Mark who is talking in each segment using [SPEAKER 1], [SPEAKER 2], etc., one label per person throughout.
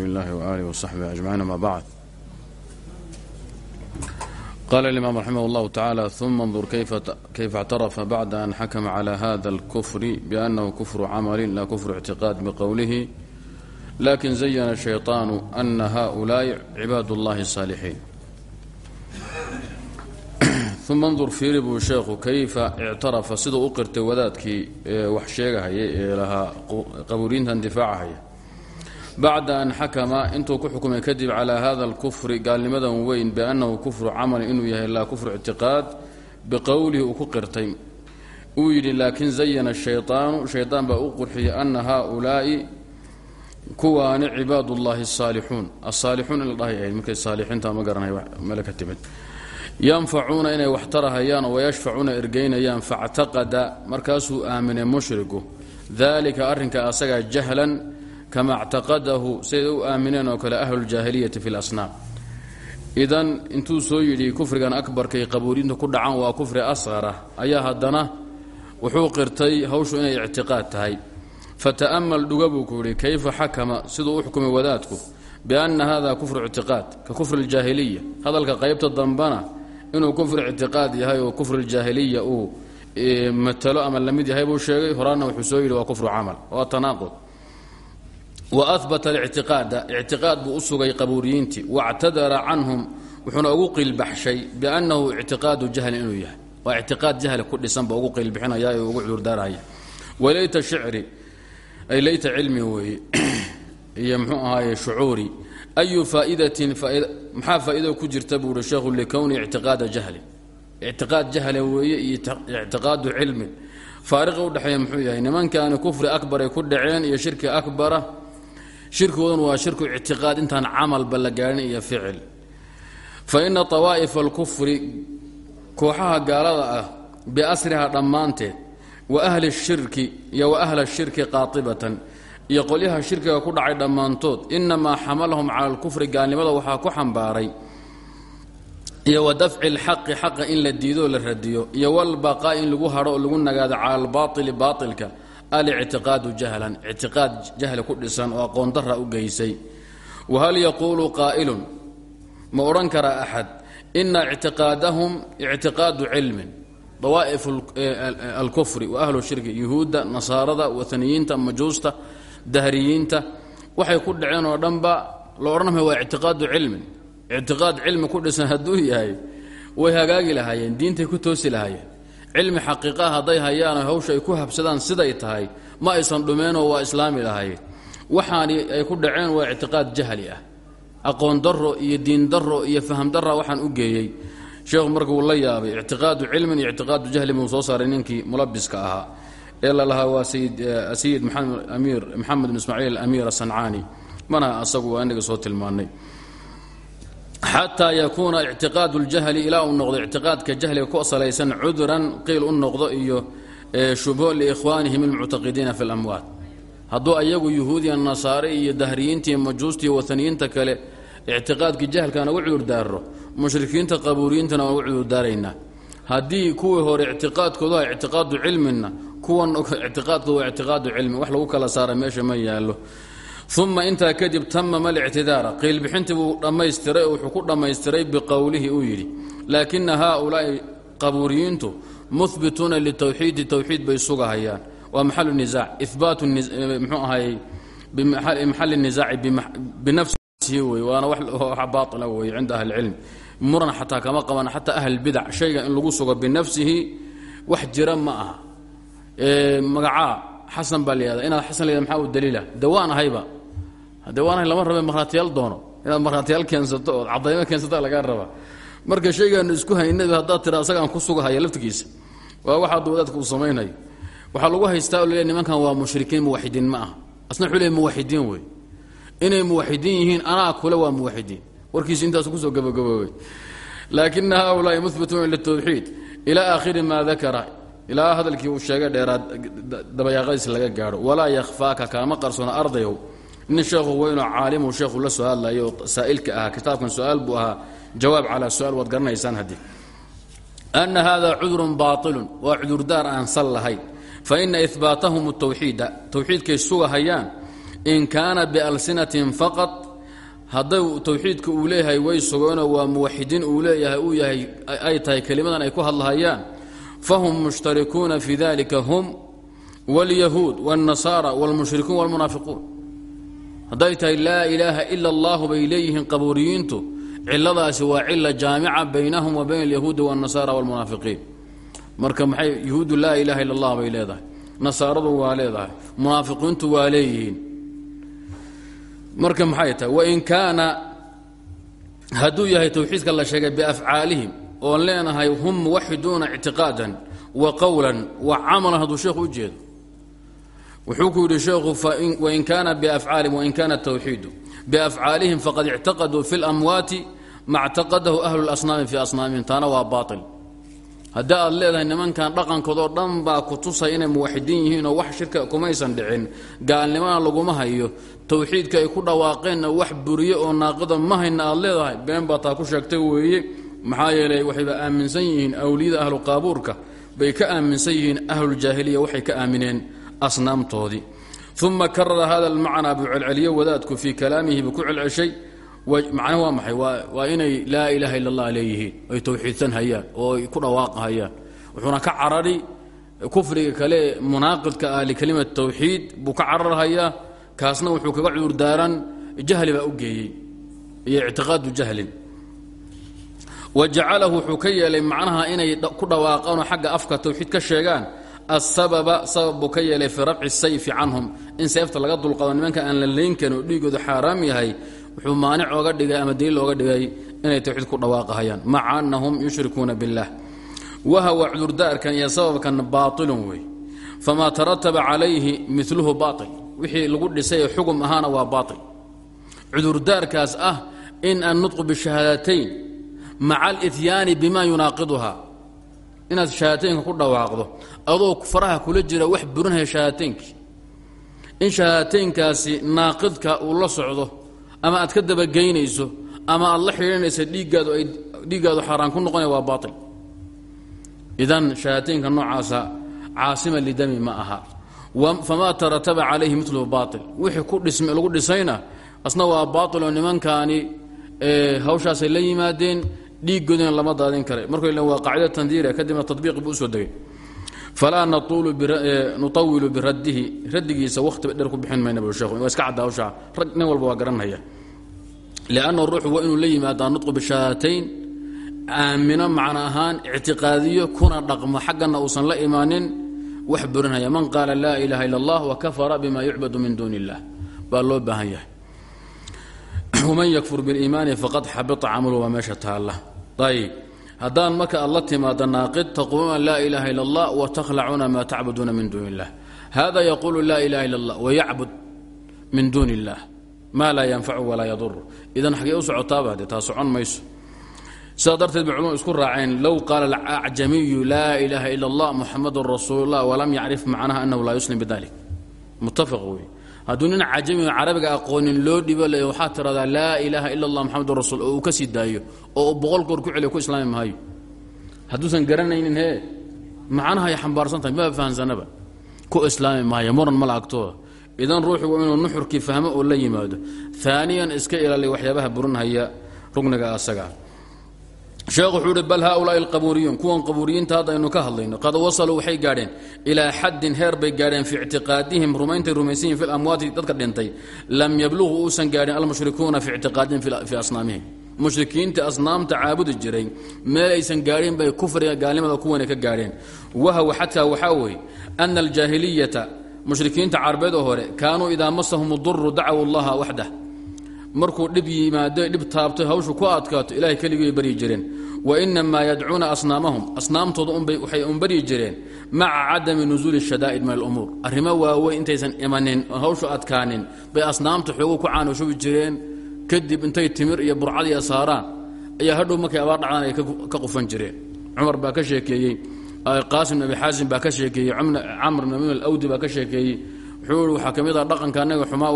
[SPEAKER 1] الله وآله وصحبه أجمعين ما بعد قال الإمام رحمه الله تعالى ثم انظر كيف كيف اعترف بعد أن حكم على هذا الكفر بأنه كفر عمل لا كفر اعتقاد بقوله لكن زين الشيطان أن هؤلاء عباد الله الصالحين ثم انظر fiiri buu sheekhu kayfa ictarafa siduu u qirtay wadaadkii wax sheegahaya ee lahaa qabuuriintan difaacahaya bacda an xakama intuu ku xukumay kadib calaa hada alkufri gaalnimadan weyn biannahu kufru camalin inuu yahay laa kufru ictiqaad biqowlihi uu ku qirtay. Uu yidhi laakin zayana shayطaanu shaydaan baa u qurxiyay ana haaulaa'i kuwaani cibaad ullahi asaalixuun asaalixuun in la dhahay ahayd markay saalixiinta ma garanay mele ka timid. Yanfacuuna inay wax tarahayaan oo wayashfacuuna jahlan kama ctaqadahu siday u aamineen oo kale ahluuljaahiliyati fi lasnaam idan intuu soo yidhi kufrigan akbarkay qabuurinta ku dhacan waa kufri asqara ayaa haddana wuxuu qirtay hawshu inay ictiqaad tahay fata'amal dhuga buu ku yidhi kayfa xakama siduu u xukumay wadaadku bianna hada kufru ictiqaad ka kufri ljaahiliya hadalka qaybta dambana inuu kufri ictiqaad yahay oo kufri ljaahiliya uu matalo ama la mid yahay buu soo yidhi waahbata alictiqaada ictiqaad buu u sugay qabuuriyiintii wactadara canhum wuxuuna ugu qiilbaxshay biannahu ictiqaadu jahli inuu yahay. Waa ictiqaad jahli ku dhisanba ugu qiilbixinaya ee ugu cudurdaaraya walayta shicri ay layta cilmi weeye iyo mxuu ahaaye shucuuri ayu faa'idatin maxaa faa'ido ku jirta buu uhi sheekhu likowni ictiqaada jahli. Ictiqaad jahli weeye iyo ictiqaadu cilmin faariqa udhexeeya muxuu yahay nimankaani kufri akbaray ku dhaceen iyo shirki akbara shirkoodan waa shirku ictiqaad intaan camalba la gaadhin iyo ficil. Fa ina awaa'ifa alkufri kooxaha gaalada ah biasriha dhammaanteed wa ahli shirki iyo wa ahla shirki qaatibatan iyo qolyaha shirkiga ku dhacay dhammaantood inamaa xamalahum cala alkufri gaalnimada waxaa ku xambaaray iyo wa dafci lxaqi xaqa in la diido oo la radiyo iyo walbaqaa in lagu hadho oo lagu nagaado cala albaaili baailka alictiqaadu jahlan ictiqaad jahli ku dhisan oo aqoon dara u geysay. wahal yaquulu qaa'ilun ma odhan karaa axad ina ictiqaadahum ictiqaadu cilmin dawaa'if alkufri wa ahlu shirki yuhuudda nasaarada wataniyiinta majuusta dahriyiinta waxay ku dhaceen oo dhanba la odhanmaya waa ictiqaadu cilmin ictiqaad cilmi ku dhisan hadduu yahay way hagaagi lahaayeen diintay ku toosi lahaayeen cilmi xaqiiqaa hadday hayaano hawsha ay ku habsadaan siday tahay ma aysan dhumeenoo waa islaami lahaayeen waxaani ay ku dhaceen waa ictiqaad jahli ah. Aqoon daro iyo diin daro iyo faham dara waxaan u geeyey. Sheekhu marka uu la yaabay ictiqaadu cilmin iyo ictiqaadu jahli buu soo saaray ninkii mulabiska ahaa. Ee la lahaa waa sayid amiir maxamed bin ismaaciil amiir asancaani mana asagu waa inaga soo tilmaanay xataa yakuuna ictiqaadu ljahli ilaa uu noqdo ictiqaadka jahliga ku salaysan cudran qiil u noqdo iyo shubho liikhwaanihim almuctaqidiina fi lamwaat. Hadduu ayagu yuhuudiya nasaare iyo dahriyiintii majuustiiyo wataniyiinta kale ictiqaadkii jahlkana ugu cudurdaaro mushrikiinta qabuuriyiintana waan ugu cudurdaaraynaa haddii kuwii hore ictiqaadkoodu ah ictiqaadu cilmina kuwan ictiqaadkoodu waa ictiqaadu cilmi. Wax lagu kala saara meesha ma yaallo uma intaa kadib tamama alictidaara qiilbixintii buu dhammaystiray wuxuu ku dhammaystiray biqowlihi uu yidhi laakina haaulaai qabuuriyiintu muhbituuna litawxiidi towxiid bay sugahayaan waa maxalu nisaac ihbaatu mxuu ahayey bimxali nisaaci binafsihi wey waana wax baatila wey cinda ahli cilm muran xataa kama qaban xataa ahlbidac shayga in lagu sugo binafsihi wax jira ma aha magacaa xasan baa layihahda inaad maxaa u daliila dawaan ahayba dawaan ahay lama rabe markhaatiyaal doono. Inaad markhaatiyaal keensato ood cadaymo keensata lagaa rabaa. Marka shaygaanu isku haynaba haddaad tira ku sugahaya laftigiisa. Waa waxaad wadaadka uu samaynayo. Waxaa lagu haystaa oo laleey nimankan waa mushrikiin muwaxidiin ma aha. Asna wuxuu leey muwaxidiin inay muwaxidiin yihiin anaa kule waa muwaxidiin. Warkiisu intaasu ku soo gabagaboobay laakina haulaai muhbituuna litawxiid ilaa aakhiri maa dakara ilaa hadalkii uu sheegay dheeraad dabayaaqadiis laga gaadho. Walaa yakhfaaka kaama qarsoona ardayow nin sheekhu weynoo caalimu sheekhu la soo hadlayo oo saa'ilka ahaa kitaabkan su-aal buu ahaa jawaab calaa su-aal waad garanaysaan haddii ana hada cudurun baailun waa cudurdaar aan sal lahayn faina ihbaatahum tawxiida towxiidkay sugahayaan in kaana bialsinatin faqad hadday tawxiidka uu leeyahay way sugeenoo waa muwaxidiin uu leeyahay uu yahay ay tahay kelimadan ay ku hadlahayaan fahum mushtarikuuna fi dalika hum wاlyahuud wاlnasaara wاlmushrikuun wاlmunaafiquun hadday tahay laa ilaaha ila allahu bay leeyihiin qabuuriyiintu ciladaasi waa cila jaamica baynahum wa bayna alyahuudi waannasaara walmunaafiqiin. Marka maxay yuhuuddu laa ilaaha illa allah bay leedahay. Nasaaradu waa leedahay. Munaafiqiintu waa leeyihiin. Marka maxay tahay wain kaana hadduu yahay tawxiidka la sheegay biafcaalihim oon leenahay hum muwaxiduuna ictiqaadan wa qowlan wa camalan hadduu sheekhu jeedo wuxuu ku yidhi sheekhu wain kaana biafcaalihim wain kaana tawxiidu. Biafcaalihim faqad ictaqaduu fi اlamwaati ma ctaqadahu ahlu اlasnaami fii asnaamihim. Taana waa baail haddii aad leedahay nimankan dhaqankoodoo dhan baa ku tusay inay muwaxidiin yihiin oo wax shirka kumaysan dhicin gaalnimana laguma hayo tawxiidka ay ku dhawaaqeenna wax buriye oo naaqida ma hayna aad leedahay been baa taa ku sheegtay weeye. Maxaa yeeley waxayba aaminsan yihiin awliyada ahlu qaabuurka bay ka aaminsan yihiin ahlujaahiliya waxay ka aamineen asnaamtoodii uma karara hada almacnaa buu celceliyo wadaadku fii kalaamihi buu ku celceshay. Macnaha waa maxay? Waa inay laa ilaaha illa allah leeyihiin ay tawxiidsan hayaan oo ay ku dhawaaqahayaan wuxuuna ka carari kufriga kale munaaqidka ah likelimat tawxiid buu ka cararhayaa kaasna wuxuu kaga cudurdaaran jahli baa u geeyey iyo ictiqaadu jahlin. Wa jacalahu wuxuu ka yeelay macnaha inay ku dhawaaqaanoo xagga afka tawxiid ka sheegaan asababa sabab buu ka yeelay fii rafci sayfi canhum. In seefta laga dulqado nimanka aan la leyn karin oo dhiigoodu xaaraam yahay wuxuu maanic ooga dhigay ama daliil ooga dhigay inay tawxiid ku dhawaaqahayaan. Maca annahum yushrikuuna biاllah wahawa cudurdaarkan iyo sababkan baailun wey. Famaa tarataba calayhi miluhu baail wixii lagu dhisay ee xugum ahaana waa baail cudurdaarkaas ah in annutqu bishahaadatayn maca alityaani inaad shahaadateynka ku dhawaaqdo adoo faraha kula jira wax burinhaya shahaadateynki in shahaadateynkaasi naaqidka uu la socdo ama aad ka dabageynayso ama aad la xidhiinaysa dhiiggaadu ay dhiiggaadu xaaraan ku noqonaya waa baail idan shahaadateynka noocaasa caasima lidami ma aha. Famaa tarataba calayhi miluhu baail wixii ku lagu dhisayna asna waa baail oo nimankaani hawshaasay la yimaadeen dhiiggoodina lama daadin karay. Markuu waa qaacida tandiira kadibna tabiiqi buu u soo degay. Falaa nutawilu biraddihi raddigiisa wakhtiba dheer ku bixin mayna bu sheekhu iska cadda hawshaa rag walba waa garanhaya. Lianna ruuxu waa inuu la yimaadaa nutqu bishahaatayn aamino macno ahaan ictiqaadiyo kuna dhaqmo xaggana uusan la imaanin. Wax burinhaya man qaala laa ilaaha illa allah wa kafara bima yucbadu min duuni baa loo baahan waman yakfur biliimaani faqad xabita camalu waa meesha taalla. Ayb haddaan marka aad la timaada naaqid taquuluuna laa ilaaha illa allah wa takhlacuuna maa tacbuduuna min duuni illah hada yaquulu laa ilaha illa allah wayacbud min duuni illah maa laa yanfacu walaa yadur. Idan xagee u socotaaba dee taa socon mayso. Sidaa darteed bay culumadu isku raaceen low qaala alacjamiyu laa ilaaha ila allah muxamadun rasuulu llah walam yacrif macnaha anahu laa yuslim bidalik muttafaq wey hadduu nin cajami oo carabiga aqoonin loo dhibo le waxaa tiradaa laa ilaaha ila allah muxamadun rasuul oo uu ka sii daayo oo uu boqol goor ku celiyo ku islaami maayo. Hadduusan garanaynin hee macnahay xambaarsan tahay maba fahansanaba? Ku islaami maayo muran mala agtooda idan ruuxu waa inuu nuxurkii fahmo oo la yimaado. Aaniyan iska ilaaliya waxyaabaha burinhaya rugniga asagaa sheekh wuxuu uhi bal haaulaai alqabuuriyuun kuwan qabuuriyiinta hadda aynu ka hadlayno qad wasaluu waxay gaadheen ilaa xaddin heer bay gaadheen fii ictiqaadihim rumayntay rumaysan yihiin fi lamwaati dadka dhintay. Lam yabluqu uusan gaadhin almushrikuuna fii ictiqaadihim fii asnaamihim. Mushrikiinta asnaamta caabudi jiray meel aysan gaadhin bay kufriga gaalnimada kuwana ka gaadheen. Wahawa xataa waxaa weeye ana aljaahiliyata mushrikiinta carbeedoo hore kaanuu idaa masahum duru dacaw allaha waxdah. Markuu dhib yimaado dhib taabtay hawshu ku adkaato ilahay keligii baryi jireen wa inamaa yadcuuna asnaamahum. Asnaamtooda waxay un baryi jireen maca cadami nusuuli shadaa'id min alumuur. Arrimo waaweyn intaysan imanin oo hawshu adkaanin bay asnaamta xoogu ku caanoshubi jireen. Kadib intay timir iyo burcadiya saaraan ayaa hadhow markay abaar dhacdaan ay ka qufan jireen. Cumar baa ka sheekeeyey qaasim bin abi xaasim baa ka sheekeeyey camr bin amin alawdi baa ka sheekeeyey. Wuxuu i waxaa ka mid ah dhaqanka annaga xumaa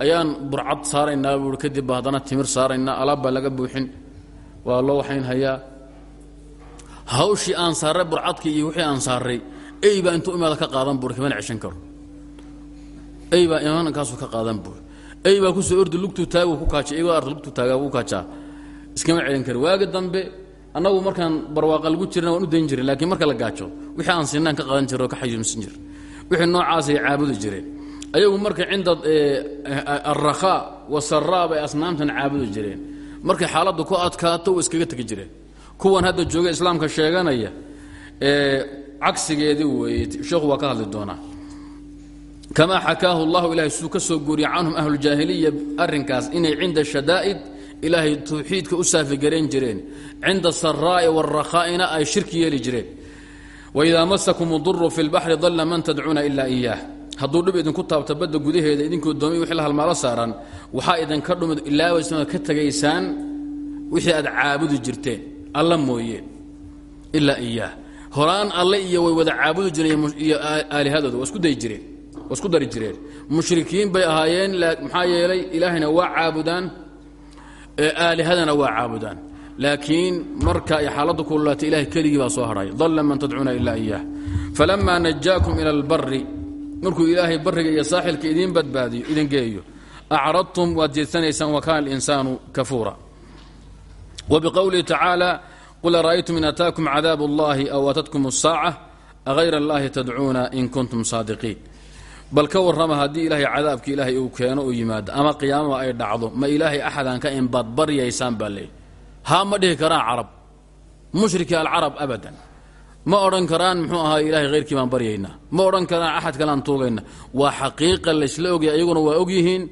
[SPEAKER 1] ayaan burcad saaraynaa buui kadib ba timir saaraynaa alaab baa laga buuxin. Waa loo waxayn hayaa. Hawshii aan saarray burcadkii iyo wixii aan saarray ey baa imaada ka qaadan buuri kamana ceshan karo? Ey baa imaanankaasu ka qaadan buur ey baa ku soo ordi lugtuu taagu ku kaaja ey arta lugtuu taagaa ku kaajaa. Iskama celin kari. Waagi dambe annagu markaan barwaaqa lagu jirna waan u dayn jirin laakiin marka la gaajo wixii aan sinaan ka qadan jira oo ka xayuumsan jir wixii noocaasay caabudi jireen ayagu marka cinda alrakhaa wasaraa asnaamtan caabudi jireen. Markay xaaladdu ku adkaato way iskaga tegi jireen. Kuwan hadda jooga islaamka sheeganaya cagsigeedii weeye sheekhu waa ka hadli doonaa. Kamaa xakaahu allahu ilahay siduu ka soo guuriya canhum ahlujaahiliya arrinkaas inay cinda shadaa'id ilaahay tawxiidka u saafigarayn jireen. Cinda saraa'i wاrakhaa'ina ay shirki yeeli jireen. Waidaa masakum uduru fi lbaxri dalla man tadcuuna ilaa iyaah hadduu dhib idinku taabto badda gudaheeda idinkoo doomiy wixii la halmaalo saaran waxaa idinka dhumid ilaawaysnoo ka tegaysaan wixii aad caabudi jirteen. Alla mooyeen ilaa iyaah horaan alle iyo way wada caabudi jireen iyo aalihadooda waa isku dayi jireen. Waa isku dari jireen. Mushrikiin bay ahaayeen maxaa yeelay ilaahayna waa caabudaan aalihadana waa caabudaan. Laakiin marka ay xaaladdu kululaatay ilahay keligii baa soo hadhay dalla man tadcuuna ilaa iyaah falamaa najaakum ila albari markuu ilaahay barriga iyo saaxilka idiin badbaadiyo idin geeyo acradtum waad jeedsanaysaan wa kaana alinsaanu kafuura wa biqowlihi tacaala qul ara'aytum in ataakum cadaab اllahi aw atatkum الsaaca agayra اllahi tadcuuna in kuntum saadiqiin bal ka warrama haddii ilaahay cadaabki ilaahay uu keeno uu yimaado ama qiyaamama ay dhacdo ma ilaahay axadaan ka in baad baryaysaan baa leey haa ma dhihi karaan carab mushriki alcarab abadan ma odhan karaan muxuu ahaa ilahay hayrkii baan baryaynaa. Ma odhan karaan axad kalean tuugayna. Waa xaqiiqa laysla ogya iyaguna waa ogyihiin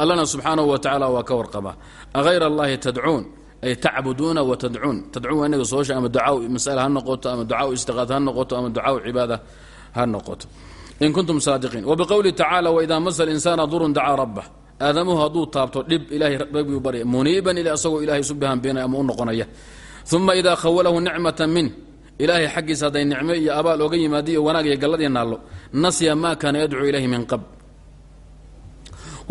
[SPEAKER 1] allana subxaanahu wa tacaala waa ka warqaba agayra allahi tadcuun ay tacbuduuna wa tadcuun. Tadcuun waa inaga soosha ama ducaa masala ha noqoto ama ducaa istiqaad ha noqoto ama ducaa cibaada ha noqoto. In kuntum saadiqiin. Wbiqowlihi tacaala waidaa masa linsaana durun dacaa rabbah aadamuhu hadduu taabto dhib ilahay rabbigu barya muniiban ila asagoo ilahay isu bahanbeenaya ama u noqonaya. Uma idaa khawalahu nicmata min ilaahay xaggiisa hadday nicmo iyo abaal oga yimaada iyo wanaag iyo gallad iyo naallo nasya ma kaana yadcuu ilayhi min qabl.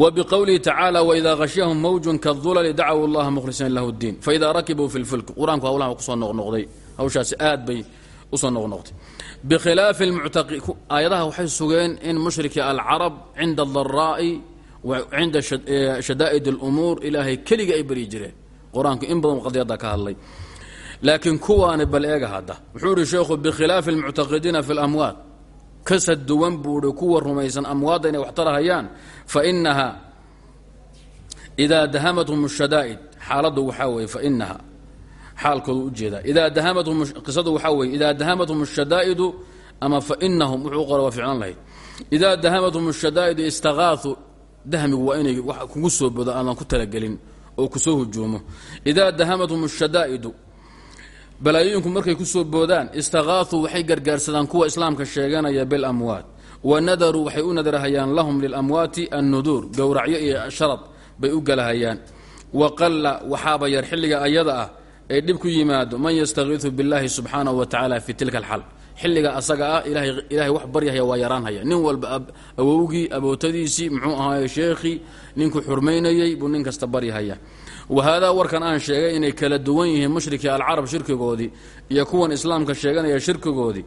[SPEAKER 1] Wbiqowlihi tacaala waidaa hashyahum mawjun kadulali dacaw allaha mukhlisiina lahu ddiin faidaa rakibuu fi lfulk qur'aanku hawlaha ku soo noqnoqday. Hawshaasi aad bay u soo noqnoqday bikhilaafi aayadaha waxay sugeen in mushriki alcarab cinda adaraa'i cinda shadaa'id اlumuur ilaahay keliga ay baryi jireen. Qur'aanku in badan qadiyadda ka hadlay laakiin kuwaani bal eega hadda wuxuu ihi sheekhu bikhilaafi اlmuctaqidiina fi اlamwaad kasa duwan buuhi kuwa rumaysan amwaadda inay wax tarahayaan fainaha idaa dahamathum الshadaa'id xaaladdu waxaa weeye fainaha xaalkoodu ujeedaa idaa dahamathum qisadu waxaa weeye idaa dahamathum الshadaa'idu ama fainahum wuxuu qora waa ficlan lahayd idaa dahamathum الshadaa'idu istakaau dahmigu waa inay wax kugu soo bodo aadan ku talagelin oo kusoo hujuumo idaa dahamathum الshadaa'idu balaayooyinku markay ku soo boodaan istakaau waxay gargaarsadaan kuwa islaamka sheeganaya bilamwaat wa nadaruu waxay u nadarhayaan lahum lilamwaati annuduur gowracyo iyo sharad bay u galahayaan. Wa qalla waxaaba yar xilliga ayada ah ee dhib ku yimaado man yastakiiu biاllahi subxaanahu wa tacaala fi tilka alxal xilliga asaga ah ilaahay wax baryahaya waa yaraanhaya nin walba awowgii abootadiisii muxuu ahaay sheekhii ninkuu xurmaynayey buu nin kasta baryahaya wahaadaa warkan aan sheegay inay kala duwan yihiin mushrikii alcarab shirkigoodii iyo kuwan islaamka sheeganaya shirkigoodii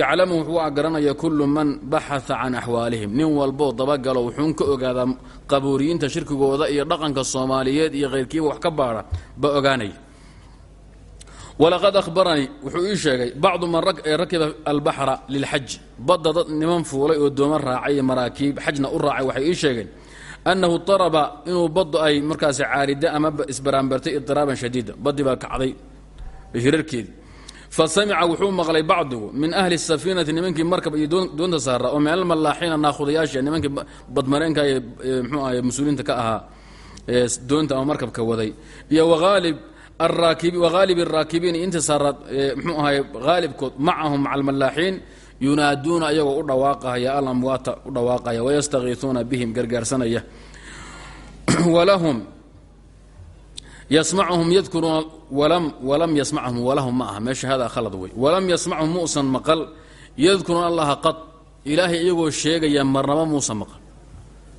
[SPEAKER 1] yaclamu wuxuu garanaya kullu man baxaa can axwaalihim nin walboo dabagalo wuxuun ka ogaadaa qabuuriyiinta shirkigooda iyo dhaqanka soomaaliyeed iyo keyrkiiba wax ka baadha ba ogaanaya walaqad ahbaranii wuxuu ii sheegay bacdu man rakiba albaxra lilxaj badda dad niman fuulay oo dooma raacay maraakiib xajna u raacay waxay ii sheegeen annahu daraba inuu baddu ay markaasi caarida ama isbaraambartay idiraaban shadiida baddii baa kacday hirarkeedii fa samica wuxuu maqlay bacdigu min ahli safiinati nimankii markab iyo doonta saara oo min almalaaxiina naahudayaasha nimankii badmareenka ee mxuu ahay mas'uuliinta ka ahaa doonta ama markabka waday iyo waalib wahaalib araakibiin inta saaraad mxuu ahay haalibkood macahum maca almalaaxiin yunaaduuna ayagoo u dhawaaqahaya alamwaata u dhawaaqaya wayastakiisuuna bihim gargaarsanaya. Walahum yasmacuhum yadkuruuna walam yasmachum walahum ma aha meesha hada khalad wey. Walam yasmachum muusan maqal yadkuruuna allaha qad ilaahay iyagoo sheegaya marnaba muusan maqal.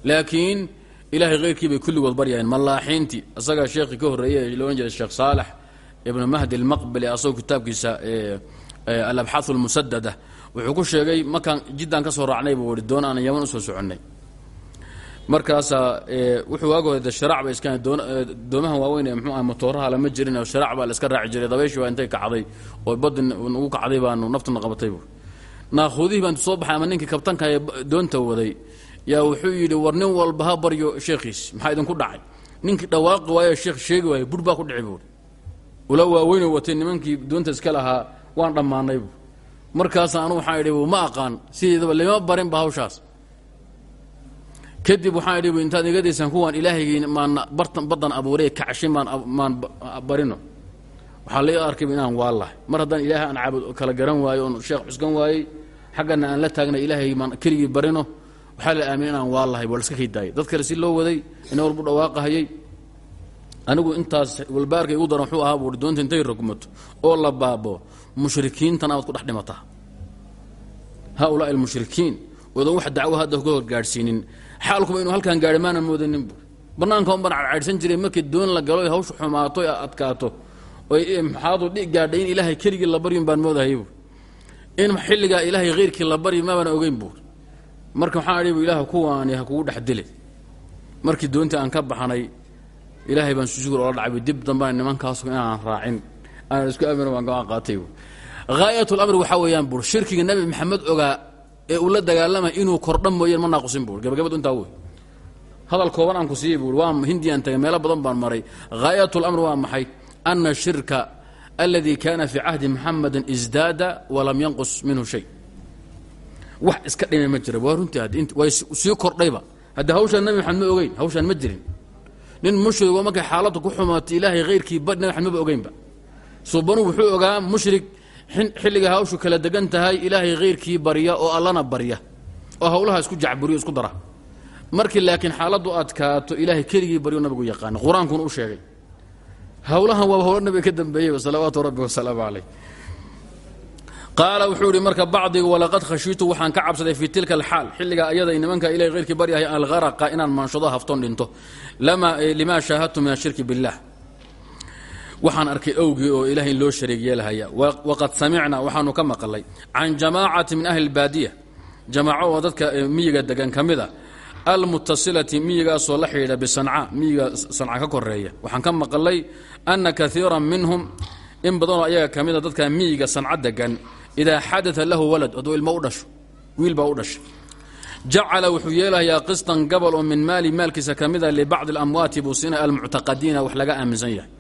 [SPEAKER 1] Laakiin ilahay keyrkii bay kulligood baryayeen malaaxiintii isagaa sheekhii ka horreeyey loodhan jiray sheekh saalex ibnu mahdi almaqbali asagoo kitaabkiisa alabxaau almusadada wuxuu ku sheegay markaan jiddaan ka soo raacnay buu i doon aan yaman u soo soconnay. Markaasaa wuxuu waagooda sharac ba iska doomahan waaweyn ee mxuu ah matooraha lama jirin oo sharac baa la iska raaci jiray dabayshii baa intay kacday oo baddi nagu kacday baanu naftuna qabatay bu naakuudihii baa intu soo baxay ama ninkii kabtanka ee doonta waday yaa wuxuu yidhi war nin walba ha baryo sheekhiis maxaa idinku dhacay? Ninkii dhawaaqi waayo sheekh sheegi waayo bur baa ku dhici buuri ula waaweynoo watay nimankii doonta iska lahaa waan dhammaanay bu markaasa anu waxaan idhi ma aqaan sideedaba lama barinba hawshaas. Kadib waxaan idhi intaad iga daysaan kuwaan ilaahaygii maan bartan baddan abuuray kacshin maan maan barino. Waxaa la arkayba inaan waallahay mar haddaan ilaahay aan caabud kala garan waayo oon sheekh xuskan waayey xaggana aan la taagnay ilaahay maan keligii barino waxaa la aaminay inaan waallahay waa la iska dad kale si loo waday ina walbu dhawaaqahayay. Anigu intaas walbaarka igu daran wuxuu ahaa buui doonta intay rogmato oo la baabo mushrikiintana aad ku dhex dhimataa. Haaulaai almushrikiin. Oodan wax dacwo hadda ka horgaadhsiinin xaalkuba inuu halkaan gaadhi maana moodanin bu bannaanka un baan jiray markii doon la galo hawsha xumaato e adkaato. Oy maxaadu dhi gaadhay in ilaahay keligii la baryun baan moodahayy bu in xilligaa ilaahay heyrkii la baryi mabaan ogeyn buur marka waxaan idhi ilaah kuwaani ha kugu dhex dile markii doontii aan ka baxnay ilaahay baan susugur ola dhacay dib dambana nimankaasu inaan raacin. Aanan isku amina baan go'aan qaatay haayat lamri waxaa weeyaan buur shirkiga nabi maxamed ogaa ee uu la dagaalamay inuu kordha mooyeen ma naaqusin buur gabagabadu intaa wey. Hadal kooban aan ku siiyey buur waa hindiyaan tagay. Meelo badan baan maray. Haayat lamri waa maxay? Ana shirka aladii kana fii cahdi muxamadin isdaada walam yanqus minhu shay. Wax iska dhimay ma jira. Waa runtii way sii kordhayba hadda hawshaan nabi maxamed ma ogeyn hawshaan ma jirin. Nin mushrigo markay xaaladdu ku xumaatay ilaahay hayrkii ba nabi maxamed ogeynba suubanu wuxuu ogaa mushrig xilliga hawshu kala degan tahay ilaahay hayrkii barya oo allana barya oo hawlaha isku jacburiyo isku dara. Markii laakiin xaaladdu adkaato ilaahay keligii baryo nabigu yaqaana qur'aankuna u sheegay. Hawlahan waaba hawlo nabiga ka dambeeyeyba salawaatu rabbi wasalaamu calayh qaala wuxuu ihi marka bacdiga walaqad khashiitu waxaan ka cabsaday fii tilka alxaal. Xilligaa ayaday nimanka ilahay hayrkii baryahay algharaqa inaan maanshado haftoon dhinto. Limaa shaahadtu min ashirki billah waxaan arkay owgii oo ilahay in loo yeelahaya. Waqad samicna waxaanu ka maqalay. Can jamaacati min ahli اlbaadiya jamaaco oo dadka miyiga degan ka mid a almutasilati miyigaasoo la xidhiidha bisanca. Miyiga sanca ka koreeya waxaan ka maqalay ana kaiira minhum in badanoo ayaga ka mida dadka miyiga sanca degan idaa xadaa lahu walad hadduu ilmo u dhasho wiil baa u dhashay. Jacala wuxuu yeelahayaa qistan gabal oo min maali maalkiisa ka mida libacdi اlamwaati buu siinaya almuctaqadiina wax laga aaminsan yahay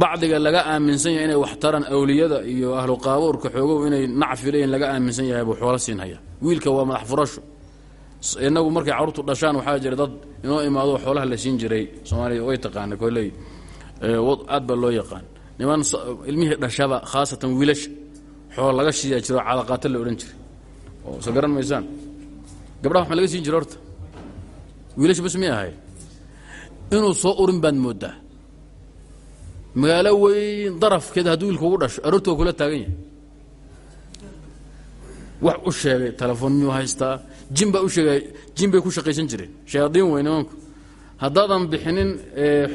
[SPEAKER 1] bacdiga laga aaminsan yahay inay wax taraan awliyada iyo ahlu qaabuurka xoogow inay nacfi leeyihiin laga aaminsan yahay buu xoolo siinhaya wiilka waa madax furasho. Inagu markay carruurtu dhashaan waxaa jira dad inoo imaado xoolaha la siin jiray. Soomaaliya way taqaana koley aad baa loo yaqaan. Niman ilmihii dhashaba khaasatan wiilasha xoolo laga shiiya jiro cadaqaato la odhan jiray. Oo soo garan maysaan? Gabdhaha waxma laga siin jira horta? Wiilasha bas may ahay inuu soo urin baad moodaa magaalo weyn darafkeeda hadduu wiilku ugu dhasho aroorti waa kula taagan yahay. Wax u sheegay telefoon miyuu haystaa? Jin baa u sheegay jin bay ku shaqaysan jireen. Shayaadiin wey nimanku haddaadan bixinin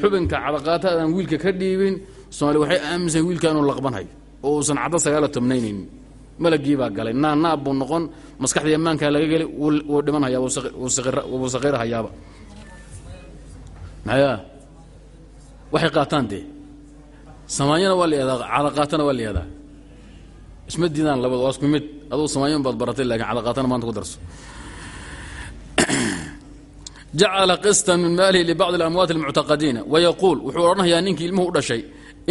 [SPEAKER 1] xubinka cadaqaata aadaan wiilka ka dhiibin soomaali waxay aaminsan wiilka laqbanhayo. Oo uusan caddo sagaala tobnaynaynin malagii baa galay. Naa naab buu noqon maskaxdii ammaankaa laga geli wuu dhiman wuu saqiir hayaaba maxaya waxay qaataan dee samaanyana waa lahadaa cadaqaatana waa lahadaa isma diidaan labada waa isku mid. Aduu samanyan baad baratay laakiin cadaqaatana maanta ku darso. Jacala qistan min maalihi libacdi alamwaati almuctaqadiina. Wayaquul wuxuu odhanayaa ninkii ilmuhu u dhashay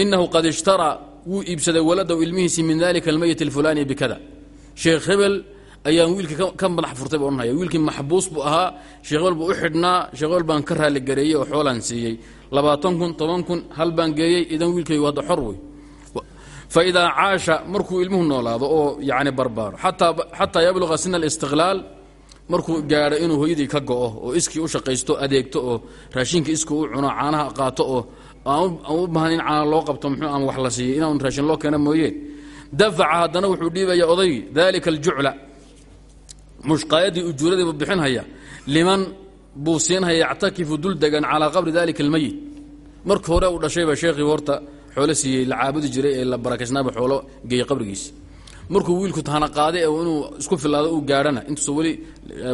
[SPEAKER 1] inahu qad ishtaraa wuu iibsaday waladow ilmihiisii min dalika almayit alfulaani bikada ayaan wiilkii ka madax furtay bu odhanhaya wiilkii maxbuus buu ahaa. Sheekh hebel buu u xidhnaa. Sheekh hebel baan ka raaligareeyey oo xoolaan siiyey. Labaatan kun toban kun hal baan geeyey. Idan wiilkaygu hadda xor wey. Faidaa caasha markuu ilmuhu noolaado oo yani barbaaro xataa yabluqa sina alistiqlaal markuu gaadho inuu hooyadii ka go'o oo iskii u shaqaysto adeegto oo raashinka iskii u cuno caanaha qaato oo aan u baahan in caana loo qabto muxuu ama wax la siiyo inaan raashin loo keena mooyeen dafaca haddana wuxuu dhiibaya odaygii dalika aljucla mushqaayadii ujuuradii buu bixinhaya liman buu siinhaya yactakifu dul degan calaa qabri dalika almayit marka hore uu dhashayba sheekhii horta xoolo siiyey la jiray ee la barakaysnaaba xoolo geeyey qabrigiisi markuu wiilku tahana qaaday inuu isku filaado uu gaadhana. Intuusa weli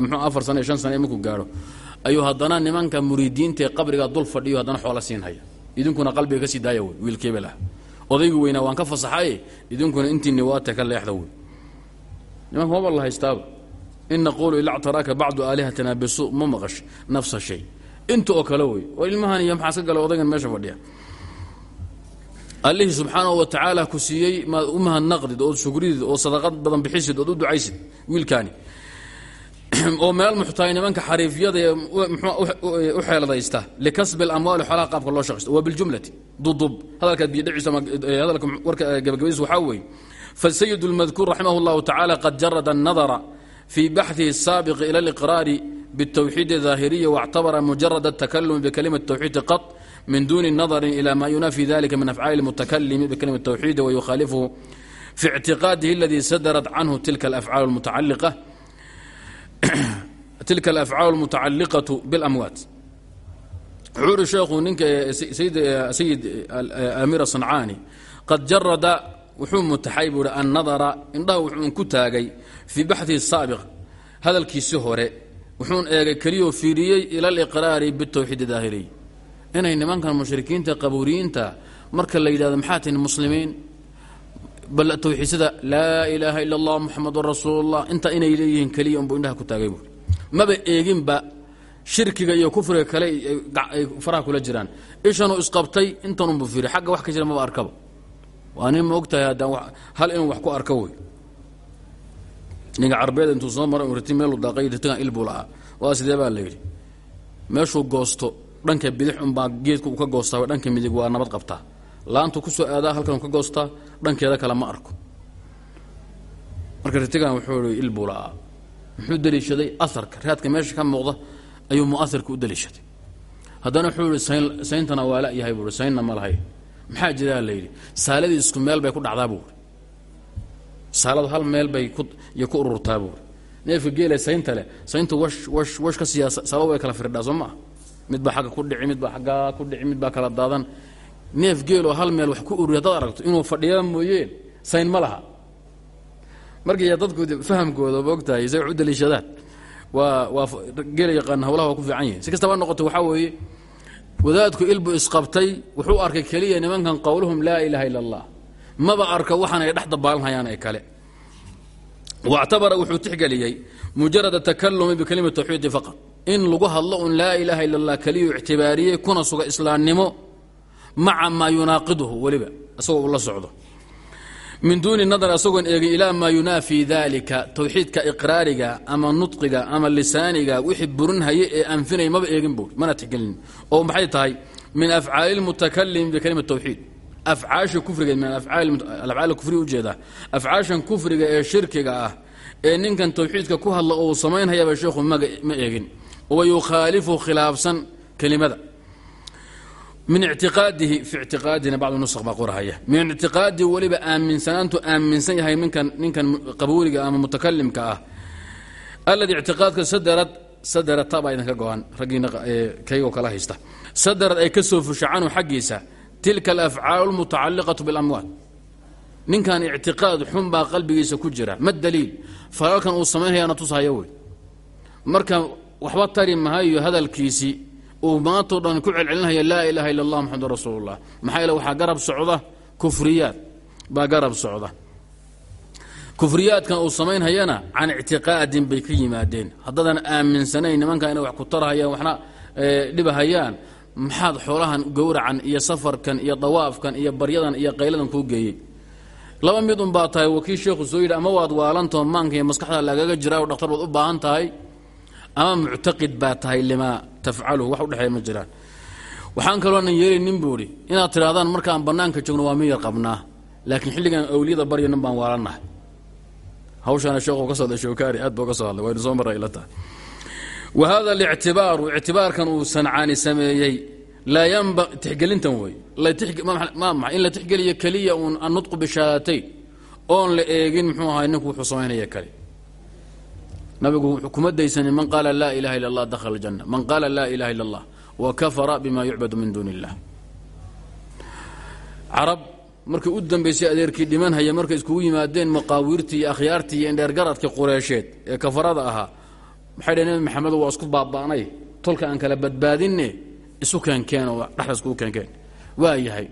[SPEAKER 1] mxuu afar sane shan sane markuu gaadho. Ayuu haddana nimanka muriidiinta ee qabriga dul fadhiyo haddana xoola siinhaya idinkuna qalbiga ka sii daaya wey wiilkeebel odaygu weynaa waan ka fasaxaye idinkuna intiinni waata ka leexda wey nimanka maba la haystaaba ina qowlu ila ctaraaka bacdu aalihatina bisu ma maqash nafsa shay inta oo kale ilmahan iyo maxaa ska gala odaygan meesha fadhiya allihii subxaanahu wa tacaala ku siiyey maad u mahadnaqdid ood oo sadaqad badan bixisid ood u ducaysid wiilkaani oo meel muxtaay nimanka xariifyada u xeeladaysta likasbi alamwaali xoolaha qaabka loo shaqaysto waa biljumlati dudub hadalkaad biyodhaciisa hadalka warka gabagabadiisa waxaa weeye fasayidu lmadkuur raximah llahu tacaala qad jarada nadara fii baxثihi الsaabiqi ilى اliqraari bالtwxiid الظaahiriya واctabara mujarad الtakalumi bkalimaة الtwxiidi qaط min duni nadari ilى ma yunafi dalika min afcaali الmutakalimi bkalimaة الtwxiidi wayukhaalifuhu fi اctiqaadihi اladi sadarat canhu tilka اlafcaal اlmutacaliqa tilka alafcaal اlmutacaliqaة biاlamwaat wuxuu uhi sheekhu ninka sayid amir sancaani qad jarada wuxuu mutaxay buu hi annadara indhaha wuxuun ku taagay fii baxdihi saabiq. Hadalkiisi hore wuxuun eegay keliyoo fiiriyey ila aliqraari bitawxiid daahiriy inay nimankan mushrikiinta qabuuriyiinta marka la yidhahdo maxaa tihin muslimiin? Bal tawxiidsada laa ilaaha ila allah muxamadun rasuulullah inta inay leeyihiin keliya unbuu indhaha ku taagay buuri maba eeginba shirkiga iyo kufriga kale ay faraha kula jiraan. Ishanuu isqabtay intan unbuu fiiriy xagga wax ka jira maba arkaba waa nin ma ogtahay haddaan hal inuu wax ku arko wey ninka carbeed intuu soo maray riti meelu daaqay ritigan il buu lahaa. Waa sidee baa la yidhi? Meeshuu goosto dhanka bidix unbaa geedka uu ka goostaa dhanka midig waa nabad qabtaa. Laantu ku soo aadaa halkan ka goostaa dhankeeda kale ma arko. Marka ritigan wuxuu i il buu lahaa. Muxuu raadka meesha ka muuqda ayuu muairka u deliishaday. Haddana wuxuu ihi sayntana waa la yahay buui saynna ma lahay. Maxaa jiraa la yidhi? Saaladii isku meel bay ku dhacdaa buuri saaladu hal meel bay ku ururtaa buuri neefka geela saynta leh. Wash wash ka siiyaa sabab way kala firdhaa soo maa mid baa agga ku dhici mid baa aggaa ku dhici mid baa kala daadan. Neef geeloo hal meel wax ku ururiy haddaad aragto inuu fadhiyaa mooyeen sayn ma laha. Markay dadku fahamkooda ma ogtahay say wax u daliishadaan waa waa geela yaqaan hawlaha waa ku fiican yihiin si kastaba noqoto waxaa weeye wadaadku ilbu isqabtay wuxuu arkay keliya nimankan qowluhum laa ilaaha ila allah maba arka waxaan ay dhex ee kale. Wactabara wuxuu tixgeliyey mujarada takalumi bikalima tawxiidi faqad in lagu hadlo un laa ilaaha ila allah keliyuu ictibaariyey kuna suga islaamnimo maca maa yunaaqiduhu weliba isagoo uu socdo. Min duuni nadar asagoon eegin ilaa maa yunaafi dalika tawxiidka iqraariga ama nudqiga ama lisaaniga wixii burinhaye ee anfinaya maba eegin buuri mana tixgelin. Oo maxay tahay? Min afcaali lmutakalim bikalima tawxiid afcaasha kufriga min alafcaal kufriga u jeedaa afcaashan kufriga ee shirkiga ah ee ninkan tawxiidka ku hadla uu samaynhayaba sheekhu ma eegin wa khilaafsan kelimada. Min ictiqaadihi fi ictiqaadina bacdu nusq baa qorahaya. Min ictiqaadihi weliba aaminsanaantu aaminsan yahay ninkan ninkan qabuuliga ama mutakalimka ah. Alladii ictiqaadka sadarad sadarad tabaa idinka go-an raggiina kaygoo kala haysta. Sadarad ay ka soo fusha xaggiisa tilka alafcaalu almutacalliqatu bilamwaat ninkan ictiqaad xun baa qalbigiisa ku jira. Ma daliil? Falalkan uu samaynhayaana tushaya wey marka waxba tari mahayo hadalkiisii uu maantao dhan ku celcelinaya laa ilaaha illa allah maxamedun rasuulullah. Maxaa yeele waxaa garab socda kufriyaad. Baa garab socda. Kufriyaadkan uu samaynhayana can ictiqaadin bay ka yimaadeen. Haddaadan aaminsanayn nimankan inay wax ku tarhayaan waxna dhibahayaan maxaad xoolahan gowracan iyo safarkan iyo dawaafkan iyo baryadan iyo qayladan kuu geeyey. Laba mid un baa tahay wakiil sheekhu soo yidhi ama waad waalantaho maanka iyo maskaxda lagaga jiraa oo dhaktar baad u baahan tahay ama muctaqid baa tahay limaa tafcaluhu wax udhexeeya ma jiraan. Waxaan kaloonan yeelaynin buuhi inaad tidhahdaan markaan bannaanka joogno waa miyar qabnaa laakiin xilligan awliyada baryanin baan waalannahay hawshaana sheekhu ka soo shawkaari aad buu ka soo hadlay waynu soo marra ila tahay wa hada alictibaaru ictibaarkan uu sancaani sameeyey tixgelintan wey in la tixgeliyo keliya uun annutqu bishahaatayn oon la eegin muxuu ahay ninku wuxuu samaynaya kale nabigu kuma daysanin man qaala laa ilaha illa allah dakhala aljanna man qaala laa ilaha illa allah wa kafara bima yucbadu min duuni illah carab markii u dambaysay adeerkii dhimanhaya markay iskugu yimaadeen maqaawiirtii iyo akhyaartii iyo indheergaradkii qureesheed ee kafarada ahaa maxay dhaheen nabi maxamedo waa isku baaba'nay? Tolka aan kala badbaadinne isu keenkeen oo dhexda iskugu keenkeen. Waa yahay.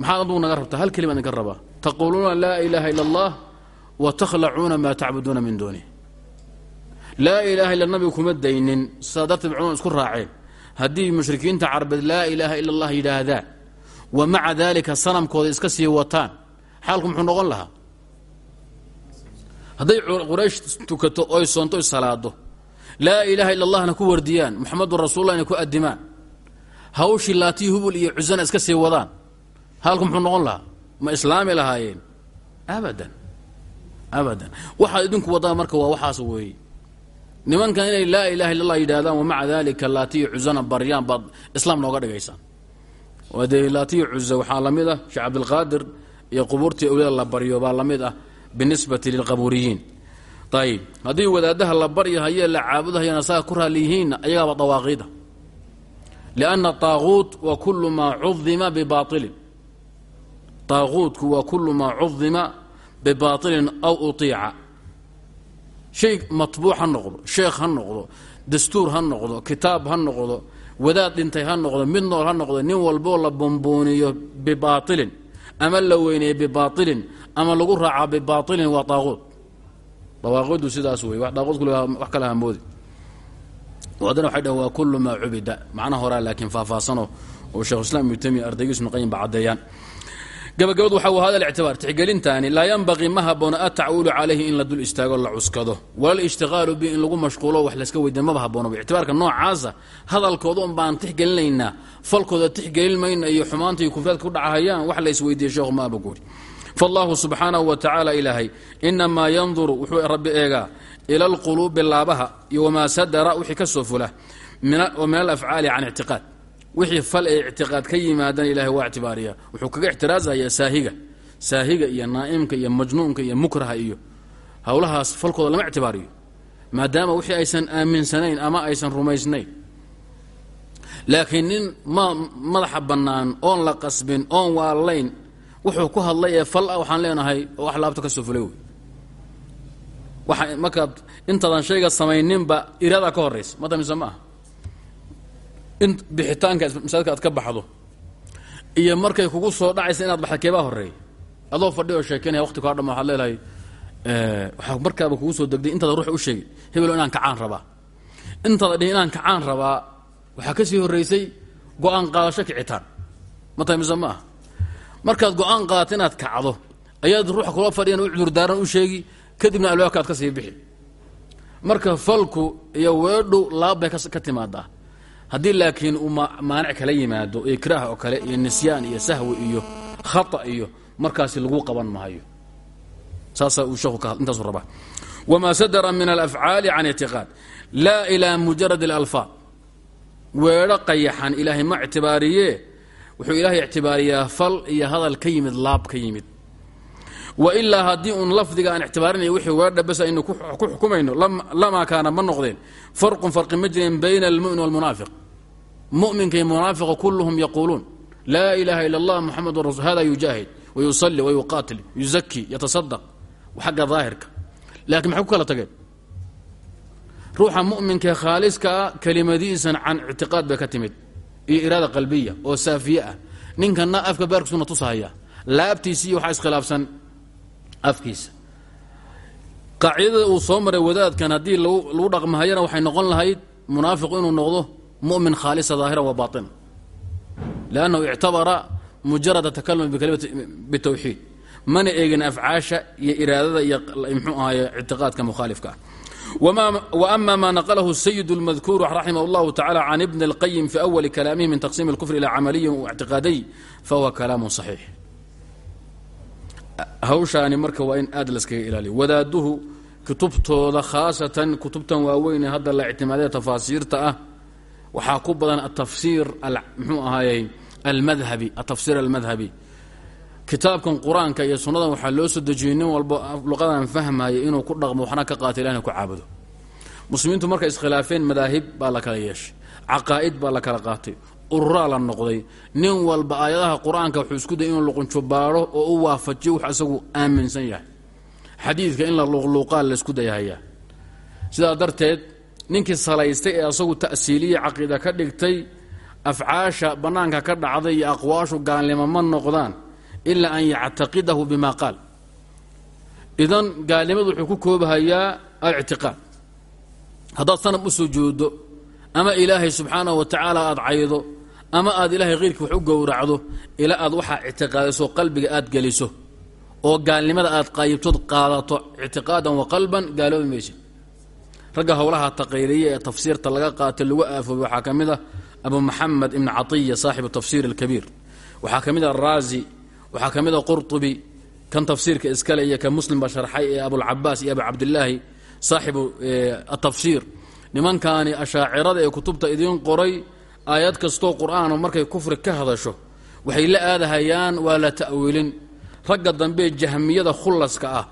[SPEAKER 1] Maxaad adugu naga rabtaa? Hal kelima idinka rabaa. Taquuluuna laa ilaaha ila allah wa takhlacuuna maa tacbuduuna min duunih laa ilaaha illa nabigu kuma daynin. Sidaa darteed isku raaceen. Haddii mushrikiinta carabeed laa ilaaha ila allah yidhaahdaan wa maca daalika sanamkooda iska sii wataan xaalku muxuu noqon lahaa? Hadday quraysh tukato oy soonto salaado laa ilaaha illa allahna ku wardiyaan muxamadun rasuullah inay ku adimaan hawshii laatii hubul iyo cusana iska sii wadaan. Haalku muxuu noqon lahaa? Ma islaami lahaayeen. Abadan. Abadan. Waxaad idinku wadaan marka waa waxaas weeye. Nimankan inay laa ilaha illa allah yidhahdaan wamaca dalika laatiyo cuzana baryaan baad islaam nooga dhigaysaan. Waa dee laatiyo cuza waxaa la mid ah sheekh iyo qubuurtii awliyada la baryo baa la mid ah ayib haddii wadaadaha la baryahaye la caabudahayana saa ku raali yihiinna ayagaaba dawaaqiida lianna taaquut wa kullu maa cudima bibailin taaquutku waa kullu maa cudima bibaailin aw utiica. Shay matbuuc ha noqdo sheekh ha noqdo dastuur ha noqdo kitaab ha noqdo wadaad dhintay ha noqdo mid nool ha noqdo nin walboo la bombooniyo bibaailin ama la weyneeyo bibaailin ama lagu raacaa bibaailin waa daaquut dawaaqidu sidaas wey daaquut wax kale hamoodi haddana waxay dhahn kullu maa cubida. Macnaha horaa laakiin faahfaahsano oo shekhuislam ibnu tamiya ardaygiis ibnu qayim ba caddeeyaan gabagabadu waxa u hada ictibaar tixgelintaani laa yanbaqii ma haboona atacwiilu calayhi in la dul istaago la cuskado. Wala ishtiqaalu bi in lagu mashquulo wax layska weydiya maba haboonoba ictibaarka noocaasa hadalkooda un baan tixgelinaynaa falkooda tixgelin mayna iyo xumaanta iyo kufraadka ku dhacahayaan wax la isweydiiya sheekhu maaba guuri faallahu subxaanahu wa tacaala ilaahay inamaa yanduru wuxuu rabbi eegaa ila alquluubi laabaha iyo wamaa sadara wixii ka soo fula min alafcaali can ictiqaad. Wixii fal ee ictiqaad ka yimaadana ilahay waa ictibaariya. Wuxuu kaga ixtiraasayaa saahiga saahiga iyo naa'imka iyo majnuunka iyo mukraha iyo howlahaas falkooda lama ictibaariyo maadaama wixii aysan aaminsanayn ama aysan rumaysnayn. Laakiin nin ma madaxa bannaan oon la qasbin oon waalayn wuxuu ku hadlay ee fal ah waxaan leenahay wax laabta ka soo fulay wey waxa markaad intaadan shayga samayninba iradaa ka horraysa mata mise ma aha in bixitaanka masaajidka aad ka baxdo iyo markay kugu soo dhacaysa inaad baxda keebaa horreeya adoo fadhi oo sheekeynaya waqti kaa dhama waxaad leedahay waxaa markaaba kugu soo degday intaada ruux u sheegay hebelo inaan kacaan rabaa. Intaada dhihi inaan kacaan rabaa waxaa ka sii horraysay go'aan qaadasho kicitaan. Ma tahay mise ma aha markaad go'aan qaadato inaad kacdo ayaad ruuxa kula fadhiyan u cudurdaaran u sheegi kadibna albaabkaad ka sii bixi. Marka falku iyo weedhu laab bay ka timaadaa. Haddii laakiin uu maanic kala yimaado ikraah oo kale iyo nisyaan iyo sahwi iyo khata iyo markaasi lagu qaban maayo. Saasaa uu sheekhu intaasu rabaa. Wamaa sadara min alafcaali can ictiqaad laa ilaa mujarad اlalfaad weedho qayaxan ilaahay ma ictibaariye wuxuu ilaahay ictibaariyaa fal iyo hadal ka yimid laab ka yimid. Wa ilaa haddii uun lafdiga aan ictibaarinay wixii weedha bas aynu ku xukumayno lamaa kaana ma noqdeen. Farqun farqi ma jireen bayna almumin walmunaafiq. Muminka iyo munaafiqa kulluhum yaquuluun laa ilaaha ila allah muxamedun rasul hada yujaahid wayusalli wayuqaatil yuzaki yatasadaq xagga daahirka. Lakiin maxay ku kala tageen? Ruuxa muminkae khaaliskaa kelimadiisan can ictiqaad bay ka timid iyo iraada qalbiya oo saafiye ah ninkana afka baarkiisuna tusahaya laabtiisiiyo waxaa iskhilaafsan afkiisa. Qaacidada uu soo maray wadaadkan haddii lagu dhaqmahayana waxay noqon lahayd munaafiqu inuu noqdo mumin khaalisa daahira wa baaina lannahu ictabara mujarada takalum bitawxiid mana eegin afcaasha iyo iraadada iyo mxuu ahaay ictiqaadka mukhaalifka ah وأma ma نqله السيد الmذكور رaحimه الlه taعالى عن بن القyم في أول كلامه min تقسيم الكفر إلى cملي واعtiقاadي fahuوa كلام صحيiح hawshaani marka waa in aad laskaga ilaaliyo wadaaduhu kutubtooda khaasatan kutubtan waaweyn ee hadda la ictimaadaya tafaasiirta ah waxaa ku badan atafsiir mxuu ahaayey almadhabi atafsiir almadhabi kitaabkan qur'aanka iyo sunnadan waxaa loo soo dejiyey nin walbo luqadan fahmaya inuu ku dhaqmo waxna ka qaato ilahna ku caabudo. Muslimiintu markay iskhilaafeen madaahib baa la kala yeeshay caqaa'id baa la kala qaatay ururaa la noqday. Nin walba aayadaha qur'aanka wuxuu isku dayay inuu luqunjubaadho oo u waafajiyo wax isagu aaminsan yahay. Xadiidka in la luuqluuqaa laysku dayahayaa sidaa darteed ninkii salaystay ee asagu ta'siiliya caqiida ka dhigtay afcaasha bannaanka ka dhacday iyo aqwaashu gaalnimo ma noqdaan ilaa an yactaqidahu bima qaal. Idan gaalnimadu wuxuu ku koobahayaa alictiqaad haddaad sanab u sujuuddo ama ilaahay subxaanahu wa tacaala aad caydo ama aad ilaahay khayrkii wax u gowracdo ilaa aad waxaa ictiqaadiso qalbiga aad geliso oo gaalnimada aad qaayibtood qaadato ictiqaadan wa qalban gaaloobi maysid ragga howlaha taqayriya ee tafsiirta laga qaatay lagu aafoobay waxaa ka mid ah abu maxamed ibn catiya saaxibu tafsiir alkabiir. Waxaa ka mid ah raazi waxaa ka mid ah qurtubi kan tafsiirka iskale iyo kan muslim ba sharxay ee abulcabaas iyo abu cabdilaahi saaxibu atafsiir nimankaani ashaacirada ee kutubta idiin qoray aayad kastoo qur'aana markay kufri ka hadasho waxay la aadahayaan waa la ta'wiilin. Ragga dambe jahmiyada khullaska ah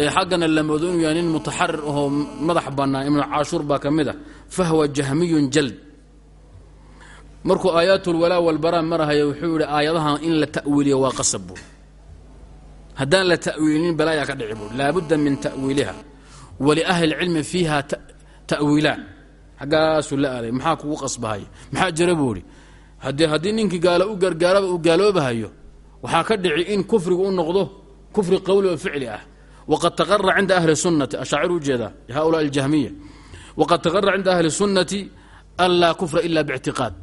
[SPEAKER 1] ee xaggana la moodo inuu yahay nin mutaxarir ahoo madax bannaan. Ibnu caashuur baa ka mid a fahwa jahmiyun jald markuu aayaatulwalaa walbaraa marahaya wuxuu yihi aayadahan in la ta'wiiliyo waa qasab buur haddaan la ta'wiilin balaayaa ka dhici buur laabudda min ta'wiiliha. Waliahli اlcilmi fiiha ta'wiilaan. Xaggaasuu la aaday maxaa kugu qasbahaya maxaa jira buu idhi haddii ninkii gaalo u gargaaraba uu gaaloobahayo waxaa ka dhici in kufrigu u noqdo kufri qowli oo ficli ah. Waqad taqarra cinda ahli sunnati ashaacir u jeedaa haulaai aljahmiya waqad taqarra cinda ahli sunnati anlaa kufra ila bictiqaad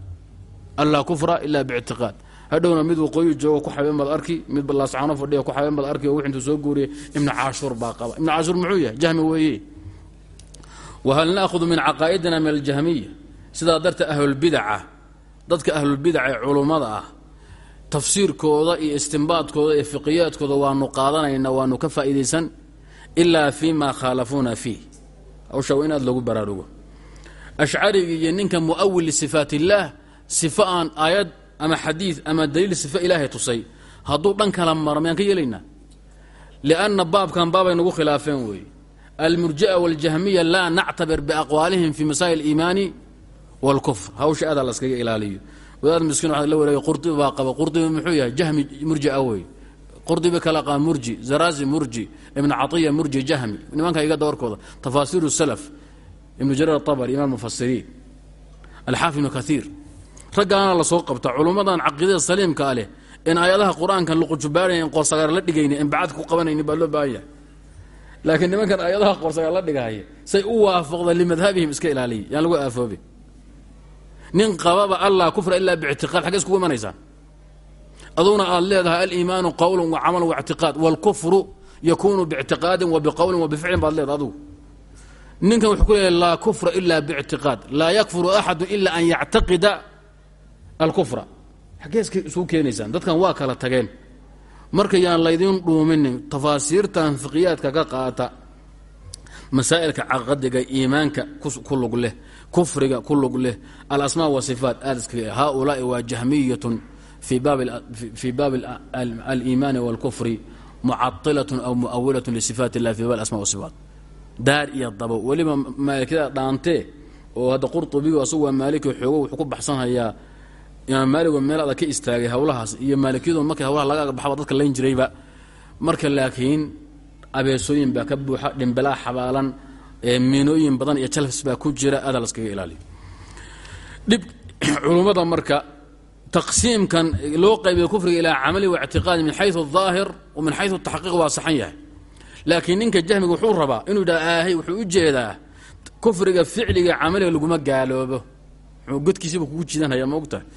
[SPEAKER 1] anlaa kufra ila bictiqaad hadhowna mid waqooyi joogo ku xabeen baad arki mid ballaascaano fadhiya ku xabeen baad arki oo wix intuu soo guuriyay ibnu caashuur baa qaba. Ibnu caashuur muxuu yahay? Jahmi weeye. Whal naahudu min caqaa'idina min aljahmiya sidaa darteed ahlulbidaca dadka ahlulbidaca ee culummada ah tafsiirkooda iyo istimbaadkooda iyo fiqiyaadkooda waanu qaadanayna waanu ka faa'iidaysan ilaa fi ma khaalafuuna fiih hawsha waa in lagu baraarugo. Ashcariga iyo ninka mu'awil lisifaat sifo aan aayad ama xadiid ama daliil sifo ilaahay tusay hadduu dhan kala maro miyaan ka yeelaynaa lianna baabkan baabay nagu khilaafeen weeye almurji'a waاljahmiya laa nactabir biaqwaalihim fii masaa'il iimaani wاlkufr hawsha adaa laskaga ilaaliyo. Wadaad miskiin waxaa la waraagay qurdibi baa qaba qurdibi muxuu yahay? Jahmi murjia weeye qurdibi kala qaba murji. Zarazi murji. Ibnu caiya murji jahmi. Nimanka iga doorkooda. Tafaasiru salaf. Ibnu jareer abari imaam mufasiriin alxaafid ibnu raggaana la soo qabta culummadan caqiidada saliimka a leh in aayadaha qur'aanka luqujubaanayn qorsagaar la dhigayni in bacad ku qabanayni baa loo baahan yahay. Laakiin nimankan ayadaha qorsagaar la dhigahaya say u waafaqda limadhabihim iska ilaaliya yaan lagu aafoobe nin qababa allah kufra ilaa bictiqaad xagge iskugu imanaysaa aduguna aad leedahay aliimaanu qowlu wa camalu waictiqaad wاlkufru yakunu bictiqaadin wa biqowlin wa bificlin baad leedahay adugu. Ninkan wuxuu ku leeyahy laa kufra ila bictiqaad laa yakfuru axadu ila an yactaqida alkufra. Xaggee isugu keenaysaan dadkan waa kala tageen. Markayaan laydin dhuuminin tafaasiirtan fiqiyaadka ka qaata masaa'ilka caqadiga iimaanka ku lug leh kufriga ku lug leh alasmaa wasifaat aad iskaga haaulaai waa jahmiyatun fii baabi aliimaani wاlkufri mucailatun aw muawilatun lisifaat illahi fi babi asma wasifaat daar iyo dabo weliba maalikada dhaantee oo hadda qurtubigu asagu waa maalikii xoogo wuxuu ku baxsanhayaa imaam maaligoo meel adag ka istaagay hawlahaas iyo maalikiyadu markay hawlaha laga baxba dadka layn jirayba. Marka laakiin abeesooyin baa ka buuxa dhimbalaa xabaalan miinooyin badan iyo jalfis baa ku jira adaa laskaga ilaaliyo dhib culummada marka taqsiimkan loo qaybiyo kufriga ilaa camali wa min xayu aahir wa xayu taxqiiq waa saxan yahay. Laakiin ninka jahmiga wuxuu rabaa inuu yidhaha wuxuu u jeedaa kufriga ficliga camaliga laguma gaaloobo. Godkiisiba kugu jiidanhaya ma ogtahay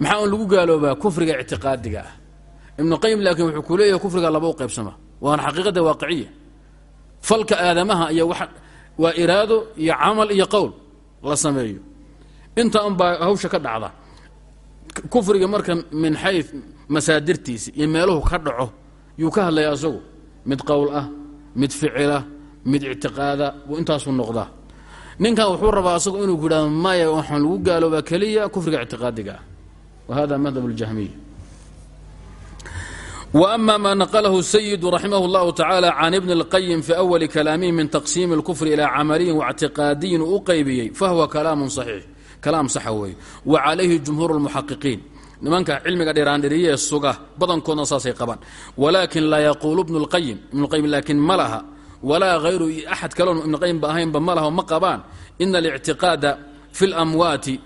[SPEAKER 1] maxaa un lagu gaaloobaa kufriga ictiqaadiga ah? Ibnu qayim laakiin wuxuu ku leeyahay kufriga laba u qaybsama. Waana xaqiiqada waaqiciya falka aadamaha iyo waa iraado iyo camal iyo qowl la sameeyo. Inta unbaa hawsha ka dhacda kufriga marka min xay masaadirtiisi iyo meeluhu ka dhaco yuu ka hadlaya asagu. Mid qowl ah mid ficilah mid ictiqaada intaasuu noqdaa ninkan wuxuu rabaa asagu inuu ku yidhahdo maya waxaan lagu gaaloobaa keliya kufriga ictiqaadiga ah wa hada madhab اljahmiy وأma ma نqله السيد رaximه الlaه taعالى عن بن الqyم في أول كلاamه min تqسيم الكفر إلى camaliyi واctiقاadiyin u qaybiyey fahuwa kalaam صaxiix kalaam saxa weeye wa calayhi jumhuur اlmuxaqiqiin nimanka cilmiga dhiraandhiriyee suga badankoodna saasay qabaan walaakin laa yaquulu ibnu اlqayim ibnuqayim laakiin ma laha walaa hayru iyo axad kaloon ibnuqayimba ahaynba ma laho ma qabaan ina alictiqaada fi lamwaati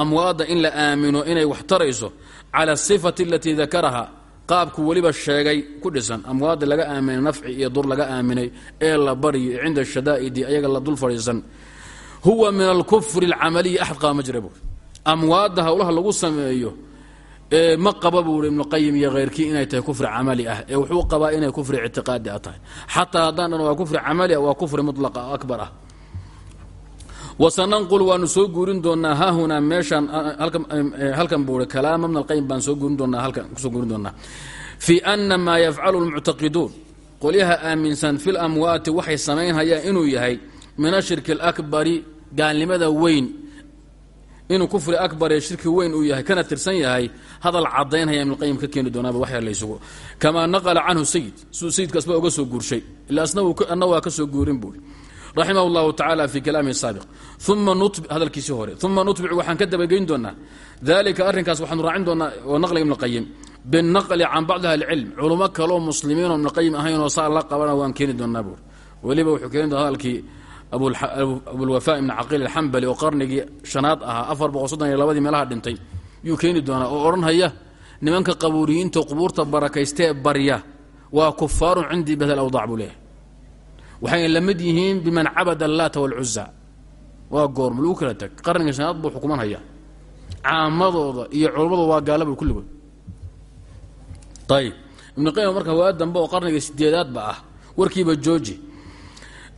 [SPEAKER 1] amwaadda in la aamino inay wax tarayso cala asifati alatii dakaraha qaabku weliba sheegay ku dhisan. Amwaadda laga aaminay nafci iyo dur laga aaminay ee la baryo cinda shadaa'idi ayaga la dul fadhiisan. Huwa min alkufri alcamaliyi axad qaba ma jira buuri amwaadda howlaha lagu sameeyo ee ma qaba buuri ibnuqayim iyo khayrkii inay tahay kufri camali ah ee wuxuu qabaa inay kufri ictiqaadi a tahay. Xataa haddaan dhan waa kufri camali ah waa kufri mutlaqa akbar ah wasananqul waanu soo guurin doonaa haahunaa meeshaan halkan buuri kalaama ibn alqayim baan soo guurin doonaa halkan ku soo guurin doonaa fii ana maa yafcalu lmuctaqiduun qolyaha aaminsan fi lamwaati waxay samaynhayaan inuu yahay min ashirki alakbari gaalnimada weyn. Inuu kufri akbar ee shirki weyn uu yahay kana tirsan yahay hadal cadaynhaya ibnulqayim ka keeni doonaaba wax yar laysugu kamaa naqala canhu sayid siduu sayidkaasba uga soo guurshay. Ilaa asna waa ka soo guurin buuri raximah اllahu tacaala fi kalaamihi saabiq. Uma hadalkiisii hore. Uma nutbicu waxaan ka dabageyn doonaa. Dalika arrinkaas waxaanu raacin doonaa oo naqli ibnqayim binaqli can bacdi ahli cilm culummo kaloo muslimiinoo ibnqayim ahaynoo saa la qabana waan keeni doonaa buuri weliba wuxuu keeni doona hadalkii abulwafa ibn caqiil alxambali oo qarnigii shanaad ahaa afar boqol soddon iyo labadii meelaha dhintay. Yuu keeni doonaa oo odhanhaya nimanka qabuuriyiinta qubuurta barakaystee barya. Waa kufaarun waxayna la mid yihiin biman cabada allaata walcuza waa goorma lagu kala tag. Qarniga shanaad buu xukuman haya caamadooda iyo culamadooda waa gaalaba kulligood ayib ibnu qayim marka waa dambe oo qarniga sideedaadba ah. Warkiiba jooji.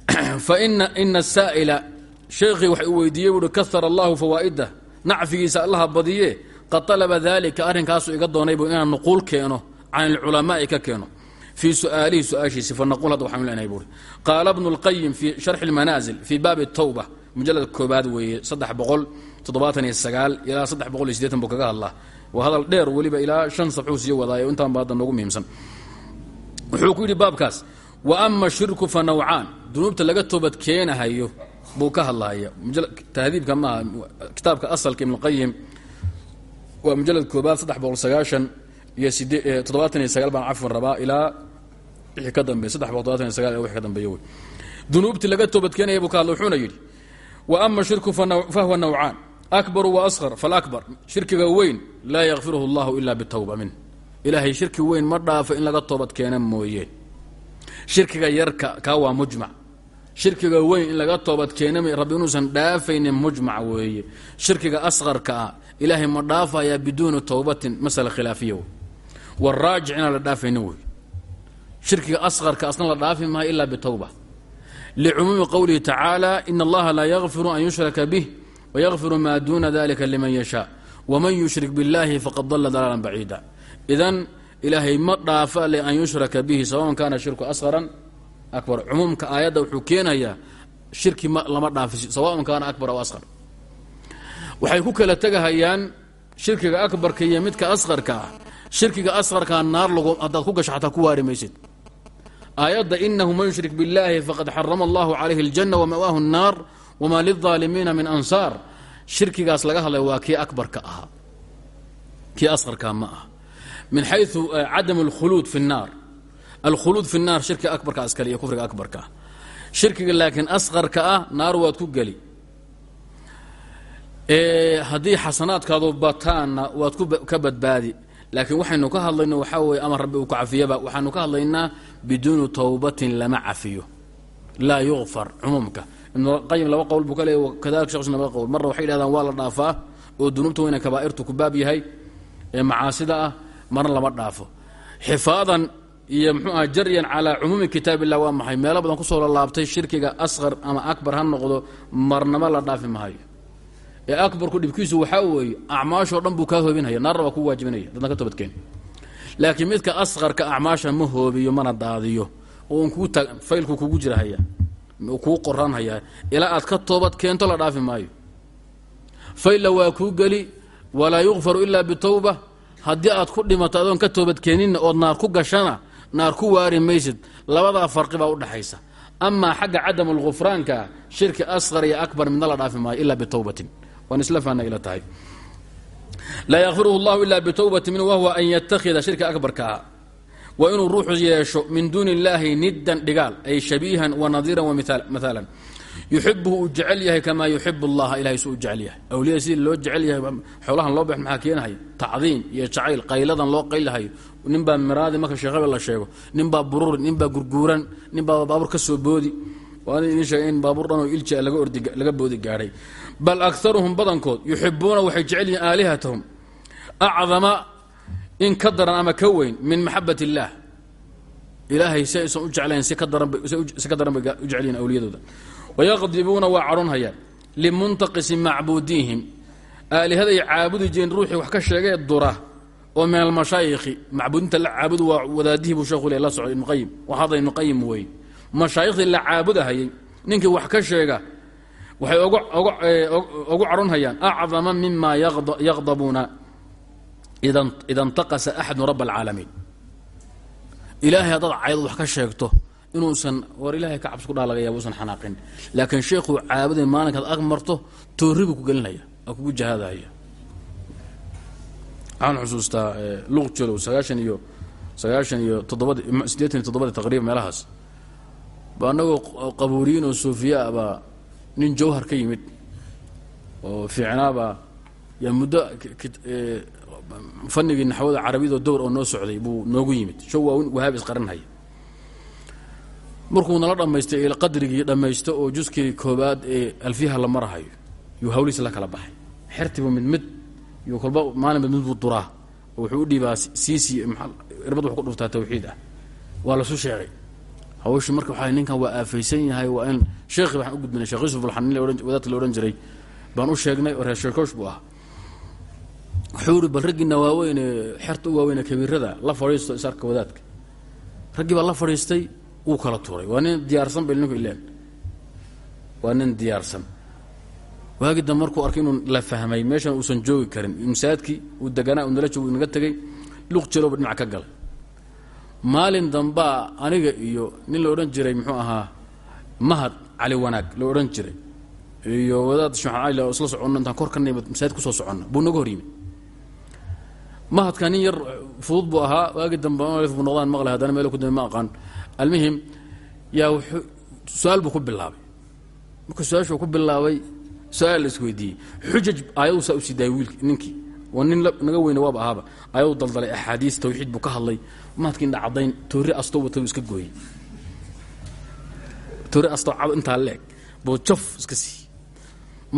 [SPEAKER 1] Fa ina asaa'ila sheekhii wax uu weydiiyey buuhi kahara allahu fawaa'idah nacfigiisa allaha badiye qad talaba dalika arrinkaasuu iga doonaybu inaan nuquul keeno can alculamaa'i ka keeno fii su'aalihi su'aashiisi fanaqul hadda waxaanu leenahay buuri qaala bnu lqayim fii sharxi lmanaazil fii baabi tawba mujalad koobaad weeye saddex boqol toddobaatan iyo sagaal ilaa saddex boqol iyo sideetan buu kaga hadlaa waa hadal dheer weliba ilaa shan sabxuu sii wadaayo intaan ba hadda noogu muhiimsan wuxuu ku yidhi baabkaas wa ama shirku fa nawcaan dunuubta laga toobad keenahayo buu ka hadlahaya tahdiibka maaha kitaabka asalka ibnuqayim waa mujalad koobaad saddex boqol sagaashan iyo toddobaatan iyo sagaal baan cafwan rabaa ilaa wixii ka dambeey saddex boqol todobatan iyo sagal wixii ka dambeeya wey dunuubtii laga toobadkeenaya buu ka hadla wuxuuna yidhi wa ama shirku fahuwa nawcaan akbaru wa asqar falakbar shirkiga weyn laa yakfiruhu allahu ila bitawba min ilaahay shirki weyn ma dhaafo in laga toobad keena mooye. Shirkiga yarka kaa waa mujmac. Shirkiga weyn in laga toobad keena rabbi inuusan dhaafaynin mujmac weeye. Shirkiga asqarka ah ilaahay ma dhaafayaa biduuni towbatin masala khilaafiya wey waraajic inaan la dhaafaynin wey shirkiga asqarka asna la dhaafi maayo ilaa bitawba licumuumi qowlihi tacaala in allaha laa yakfiru an yushraka bih wayakfiru maa duuna dalika liman yashaa waman yushrik biاllahi faqad dala dalaalan baciida idan ilaahay ma dhaafa le an yushraka bihi sawaban kaana shirku asqaran akbar. Cumuumka aayadda wuxuu keenayaa shirki lama dhaafi sawaban kaana akbar aw asqar. Waxay ku kala tegahayaan shirkiga akbarka iyo midka asqarka ah shirkiga asqarkaa naar lagu haddaad ku gasho xataa ku waari maysid aayadda inahu man yushrik biاllahi faqad xarama allahu calayhi اljanna wama'waahu الnaar wma lilظaalimiina min ansaar shirkigaas laga hadlay waa kii akbarka ahaa kii asqarkaa ma aha min xayu cadam اlkhuluud fi الnaar alkhuluud fi الnaar shirkiga akbarka iskale iyo kufriga akbarka ah shirkiga laakiin asqarka ah naar waad ku geli haddii xasanaadkaadu bataanna waad ka badbaadi laakiin waxaynu ka hadlayno waxaa weye ama rabbi uu ku cafiyaba. Waxaanu ka hadlaynaa biduuni towbatin lama cafiyo. Laa yukfar cumuumka. Ibnuqayim laba qowl buu ka leey kadalika shekh laba qowl. Marna waxay yidhahdaan waa la dhaafaa oo dunuubta weyna kabaa'irtu ku baab yahay ee macaasida ah marna lama dhaafo. Xifaadan iyo mxuu aha jaryan calaa cumuumi kitaab illah waa maxay? Meelo badan ku soo lalaabtay shirkiga asqar ama akbar ha noqdo marnama la dhaafi mahayo ee akbarku dhibkiisu waxaa weeye acmaashoo dhan buu kaa hoobinhaya naarna kuu waajibinaya dadna ka toobadkeen. Laakiin midka asqarka acmaasha ma hoobiyo mana daadiyo oo kuu faylku kugu jirahaya kuu qoranhayaa ilaa aad ka toobad keento la dhaafi maayo. Faylla waa kuu geli walaa yukfaru ilaa bitawba haddii aad ku dhimato adoon ka toobadkeeninna ood naar ku gashana naar ku waari maysid labadaa farqi baa udhaxaysa amaa xagga cadam lgufraanka shirki asqar iyo akbar midna la dhaafi maayo ilaa bitawbatin laa yakfiruhu llahu ila bitawbati min wahwa an yattakhida shirka akbarka. Ah waa inuu ruuxu yeesho min duuni illaahi niddan dhigaal ay shabiihan wa nadiiran wa maalan yuxibuhu uu jecel yahay kamaa yuxibu allaha ilahay su u jecel yahay. Awliyada sidii loo jecel yahay xoolahan loo bex maxaa keenahay? Tacdiim iyo jacayl qayladan loo qaylahayo ninbaa miraadi marka sheekhabe la sheego. Ninbaa bururi ninbaa gurguuran ninbaa baabuur ka soo boodi. Waan idin sheegay in baabuur dhanoo ilja laga ordi laga boodi gaadhay bal akaruhum badankood yuxibuuna waxay jecel yihiin aalihatahum acdama in ka daran ama ka weyn min maxabat illaah. Ilaahay si aysan u jeclayn si ka daran bay u jecel yihiin awliyadooda. Wayaqdibuuna waa cadhonhayaan limuntaqisi macbuudiihim aalihaday caabudi jireen ruuxii wax ka sheegee dura oo min almashaayikhi macbuudinta la caabudu waa wadaadihii buu waxay ugu cadhonhayaan acdama mima yaqdabuuna ida intaqasa axadun rab alcaalamiin. Ilaahay haddaad caydad wax ka sheegto inuusan war ilahay ka cabsi ku dhaa laga yaaba usan xanaaqin. Laakiin sheekhuu caabuday maalinkaad ag marto toorri buu ku gelinaya waa kugu jahaadahaya waxaan xusuustaa jalow sagaashan iyo sagaashan iyo toddobadi siddeetan iyo toddobadi meelahaas. Ba qabuuriyiin oo suufiya ah baa nin jawhar ka yimid oo fiicnaabaa yaa muddo fanigii naxwada carabiyadoo dowr oo noo socday buu noogu yimid. Show waa wahaab isqarinhaya markuu nala dhammaystay qadrigii dhammaysto oo juskii koobaad ee alfiyaha la marahayo yuu hawlihiis la kala baxay. Xertibu mid mid yuu kolba maalinba mid buu duraa. Oo wuxuu u dhiibaa siisi irbad wax ku dhuftaa tawxiid ah. Waa lasu sheegay hawshu marka waxaa ninkan waa aafaysan yahay waa in sheekhi waxaan u gudbinay sheekh yusuf alxanin wadaadka la odhan jiray baan u sheegnay oo reer sheekoosh buu ahaa. Wuxuu ihi bal raggiina waaweyne xerta u waaweyne kabiirada la fadhiisto isarka wadaadka. Raggii baa la fadhiistay wuu kala tuuray. Waa nin diyaarsan bay ninku ileen. Waa nin diyaarsan. Waagii dambe markuu arkay inuu la fahmay meeshan uusan joogi karin masaajidkii uu deganaa uu nala joogo naga tegey luq jalowba dhinac ka galay maalin dambaa aniga iyo nin la odhan jiray muxuu ahaa mahad cali wanaag la odhan jiray. Iyo wadaad sheekh cali oo isla soconno intaan kor ka nimid masaajid ku soo soconna buu naga hor yimid mahadka nin yar fudud buu ahaa waagii dambe bu noqdaan maqlay haddana meel ku dambe ma aqaan. Almuhim yaa wuxuu su'aal buu ku bilaabay. Markuu su'aashuu ku bilaabay su'aal la isweydiiyey. Xujaj aayadu saa u sii daayay wiilki ninkii. Waa nin naga weyne waaba ahaaba. Aayadu daldalay axaadiis tawxiid buu ka hadlay mahadkii indha caddayn toori asto wata iska gooyey. Toori asto cado intaa leeg buu jaf iska siiyey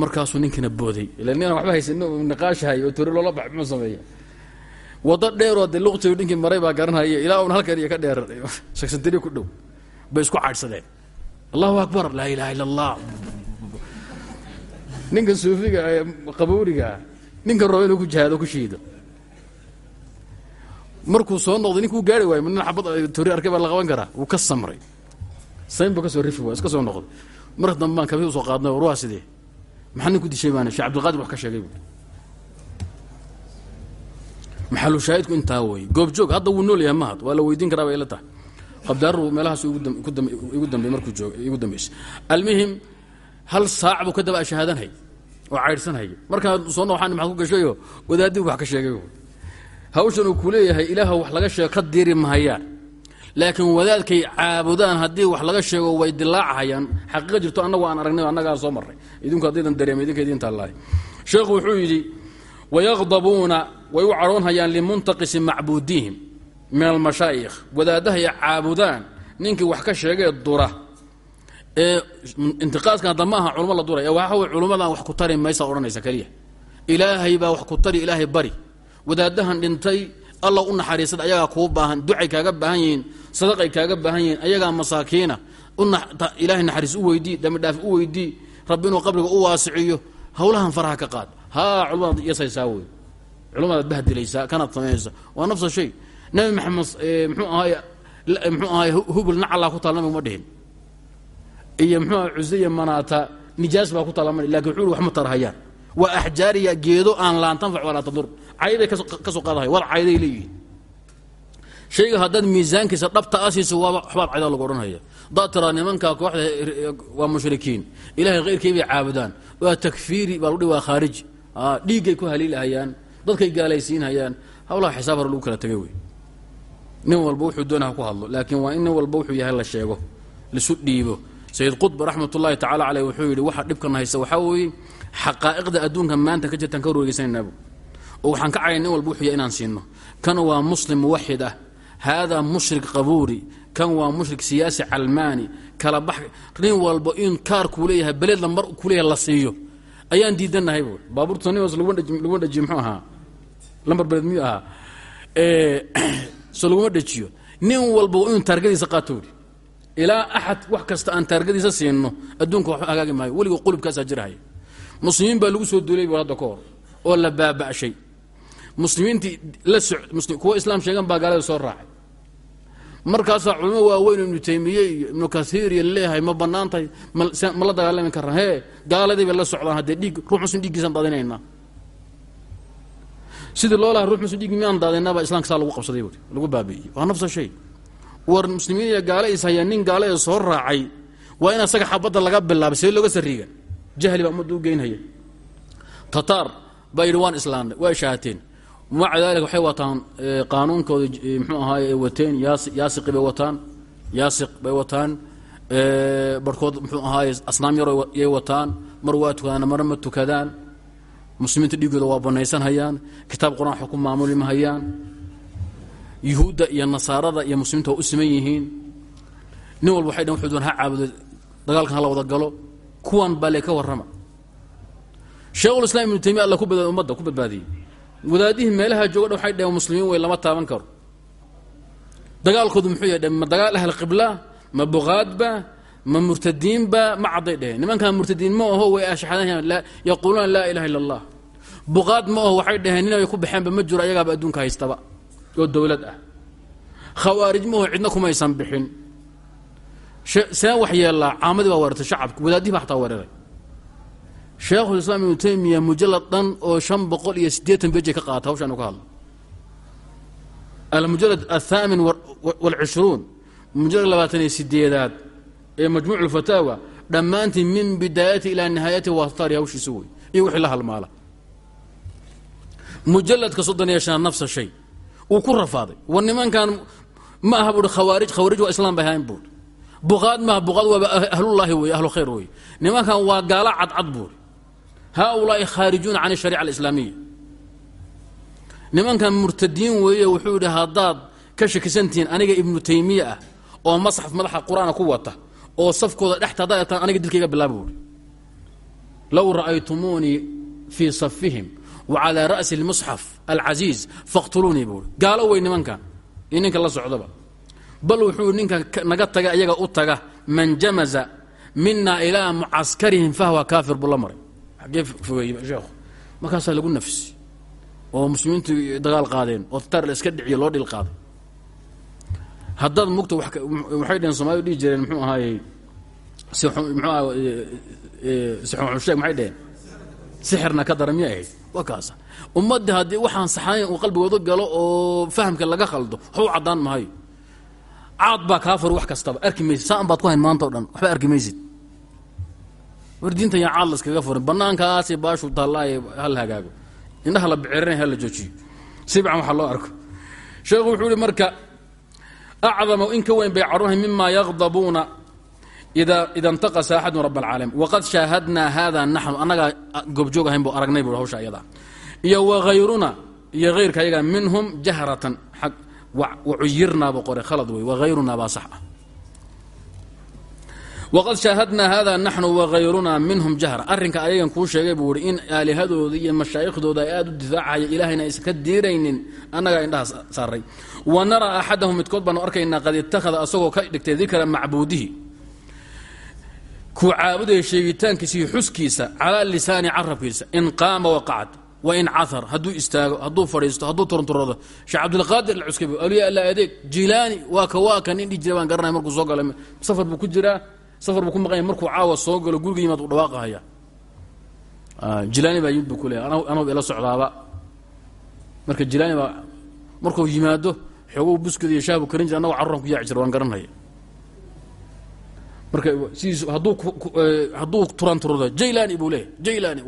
[SPEAKER 1] markaasuu ninkiina booday. Ila ninaan waxba haysan niqaashahay oo toori loola bax muxuu sameeya wado dheeroo de luqtigu ninkii maray baa garanhaya ilaa un halkan iyo ka dheer shagsantari ku dhow bay isku caadhsadeen allahu akbar laa ilaha illa allah ninka suufiga ee qabuurigaa ninka rabo inuu ku jihaado ku shiido markuu soo noqday ninkuu gaari waayo nin xabad tori arkay baa la qaban karaa. Wuu ka samray. Sayn buu ka soo rifi waa iska soo noqday. Marka dambe baan kabi u soo qaadnay war sidee? Maxaa nin ku dishay baana sheekh cabdilqaadir wax ka sheegay buui maxalu shaahidku intaa weeye goobjoog hadda wuu nool yahay mahad waa la weydiin karaa bay ila tahay. Qabdaaru meelahaas igu dambey markuu joog igu dambeysay. Almuhim hal saac buu ka daba ashahaadanhay oo caydhsanhaya markaa soo noxaan maxaad ku gashayo wadaadii wax ka sheegay hawshan uu ku leeyahay ilaah wax laga sheego ka diiri mahayaan laakiin wadaadkay caabudaan haddii wax laga sheego way dilaacahayaan. Xaqiiqa jirto annagu aan aragnay annagaan soo marray. Idinku haddaydan dareemay idinka idinta allahi sheekhu wuxuu yidhi wayaqdabuuna way u cadhoonhayaan limuntaqisi macbuudihim min almashaayikh wadaadahay caabudaan ninkii wax ka sheegee dura. Ee intiqaaskan hadda ma aha la duray. Waxa way culummadan wax ku tari maysa odhanaysa keliya ilaahay baa wax ku tari ilaahay bari wadaadahan dhintay alla u naxariisad ayagaa kuu baahan ducay kaaga baahan yihiin sadaqay kaaga baahan yihiin ayagaa masaakiina ilaahay naxariis u weydii dambidhaaf u weydii rabbi inuu qabriga u waasiciyo hawlahan faraha ka qaad. Haa culumadaad yasaysaa wey culumadaad bahdilaysaa kanaad samayaysa waa nafsa shay. Nabi maxamed mxuu ahaay mxuu ahaay hubul nacalaa ku taal nabigu ma dhihin. Iyo mxuu aha cusaya manaata nijaas baa ku taala ma laakiin wuxuu wax ma waa axjaariya geedo aan laan tanfac walaa tadur cayday ka soo qaadahay war cayday leeyihiin. Shayga haddaad miisaankiisa dhabta asiiso waaba waxbaad caydaa lagu odhanhaya haddaad tiraa kooxda waa mushrikiin. Ilahay khayrkay bay caabudaan. Waa takfiiri baa lagu dhi waa khaariji dhiiggay ku haliilahayaan dadkay gaalaysiinhayaan hawlaha xisaab hore lagu kala tegay wey. Nin walba wuxuu doona ku hadlo laakiin waa in nin walba wuxuu yahay la sheego lisu dhiibo. Sayid qutb raxmat ullaahi tacala caleyh wuxuu yidhi waxa dhibkan haysta waxaa weeye xaqaa'iqda adduunka maanta ka jirtaan ka warweysanaynabu oo waxaan ka cayay nin walba wuxuu yahay inaan siino kan waa muslim muwaxid ah haadaa mushrik qabuuri kan waa mushrik siyaasi calmaani kala bax nin walba in kaarkuu leeyahay beleedla mar ku leeyahay la siiyo. Ayaan diidanahay bu baabuurta nin laguma dhajiyo mxuu ahaa? Lambar beled miyuu ahaa? So laguma dhajiyo nin walba inuu taargadiisa qaatoori ilaa axad wax kasta aan taargadiisa siinno adduunka waxba hagaagi maayo weliga qulubkaasaa jirahaya muslimiin baa lagu soo duulay bu hadda ka hor oo la baaba'shay. Muslimiintii kuwa islaam sheegan baa gaalada soo raacay. Markaasaa culamo waaweyn ibnu taymiye iyo ibnu kaiir iyo leeyahay ma bannaan tahay ma la dagaalami karra hee gaaladii bay la socdaan haddee dhiig ruux muslim dhiiggiisaan sidii loo laha ruux muslim miyaan daadinaaba islamka saa lagu qabsaday buui lagu baabi'iyey waa nafsa shay. War muslimiin iyo gaale is hayaan nin gaale ee soo raacay waa in asaga xabadda laga bilaabay see looga sariiga jahli baa ummadda u geynhaya tataar baa yidhi waan islaamnay waa shaahateen maca daalika waxay wataan qaanuunkooda mxuu ahaay ay wateen yaasiqi bay wataan yaasiq bay wataan barhkood mxuu ahaay asnaam yar yay wataan mar waa tukadaan marna ma tukadaan muslimiinta dhiigooda waa banaysan hayaan kitaab qur'aan wax ku maamuli ma hayaan yuhuudda iyo nasaarada iyo muslimiinta waa u siman yihiin. Nin walba waxay dhan wuxuu doon ha caabudo dagaalkan hala wada galo kuwan baa lee ka warrama. Sheekhulislaam ibnu taymiya alla ku badbaad ummadda ku badbaadiyey. Wadaadihii meelaha jooga dhan waxay dhaheen muslimiin wey lama taaban karo dagaalkoodu muxuu yahay ma dagaal ahl qibla ma buqaadba ma murtadiinba ma cadday dheheen nimankan murtadiin ma aho way ashxadan yaquuluuna laa ilaha illa allah buqaad ma aho waxay dhaheen nin ay ku baxeenba ma jiro ayagaaba adduunka haystaba. Oo dowlad ah. Khawaarij ma aho cidna kumaysan bixin see wax yeellaa caamadii baa weerartay shacabka wadaadihii baa xataa weeraray. Sheekhulislaam ibnu taymiya mujalad dhan oo shan boqol iyo siddeetan bejay ka qaata hawshaan u ka hadla almujalad athaamin waalcishruun mujalad labaatan iyo sideedaad ee majmuuc lfataawa dhammaantii min bidaayati ilaa nihaayati waataari hawshiisa wey iyo wixii la halmaala. Mujaladka soddon iyo shanaad nafsa shay uu ku rafaaday. War nimankan ma aha buui khawaarij khawaarij waa islaam bay ahayn buuri buqaad maaha buqaad waaba ahlullaahi wey ahlu khayr wey nimankan waa gaala cadcad buuri haaulaai khaarijuuna can ashariica alislaamiya. Nimankan murtadiin weeye wuxuu yidhi haddaad ka shakisantihiin aniga ibnu taymiye ah oo masxaf madaxa qur'aana ku wata oo safkooda dhexta haddaad etaan aniga dilkayga bilaaba buuri low ra'aytumuunii fii safihim wa calaa ra'si lmusxaf alcasiiz faqtuluunii buuri gaalo wey nimankan iyo ninka la socdaba bal wuxuu ninka naga taga iyaga u taga man jamaza mina ilaa mucaskarihim fahwa kaafir buu la maray. Markaasaa lagu nafsi oo muslimiintu dagaal qaadeen oo tatar la iska dhiciyo loo dhil qaaday. Haddaad mugta waxay dheheen soomaalida dhihi jireen muxuu ahaayey mxuu aha sixunsheeg maxay dheheen sixirna ka dara miya ahayd waa ummadda haddii waxaan saxayn uu qalbigooda galo oo fahamka laga khaldo waxba caddaan mahayo caad baa kaa fur wax kastaba. Arki maysid. Saan baad ku hayn maanta o dhan. Waxba arki maysid. War yaa caad la iskaga furin. Bannaankaasi baashu taallaaye hala hagaago. Indhaha la bicirinay hala joojiyo. Si fiican waxaa loo arko. Sheekhu wuxuu ihi marka acdama in ka weyn bay carunahay mima yaqdabuuna ida ida intaqasa axadun rab alcaalamiin. Waqad shaahadnaa hada naxnu annagaa goobjoog ahayn bu aragnay bu hawsha iyada iyo wahayruna iyo hayrka ayaga minhum jahratan wacuyirnaaba qore khalad wey wahayrunaa baa sax ah. Waqad shaahadnaa hada naxnu wahayrunaa minhum jahra. Arrinka ayagan kuu sheegay buu ihi in aalihadooda iyo mashaaikhdooda ay aada u difaacaya ilahayna aysan ka diiraynin. Annagaa indhaha saaray. Wa naraa axadahum midkood baanu arkaynaa qad itakhada asagoo ka dhigtay dikra macbuudihi. Kuu caabudaya sheegitaankiisa iyo xuskiisa calaa lisaani carabkiisa in qaama waqacad wain caar hadduu istaago hadduu fadhiisto hadduu turunturado. Sheekh cabdilqaadir alcuskabi awliya alla adeeg jilaani waa ka waa indhi jira baan garanaya markuu soo gala safar buu ku jiraa safar buu ku maqanya markuu caawa soo galo guriga yimaad u dhawaaqahaya jilaani baa yimid buu ku leeya anag ila socdaaba. Marka jilaani baa markuu yimaado xooguu buskada iyo shaabu karin jira anagoo carruran ku yaaci jira waan garanhaya marka sidiis hadduu hadduu turanturado jaylani buu leeyahy jaylani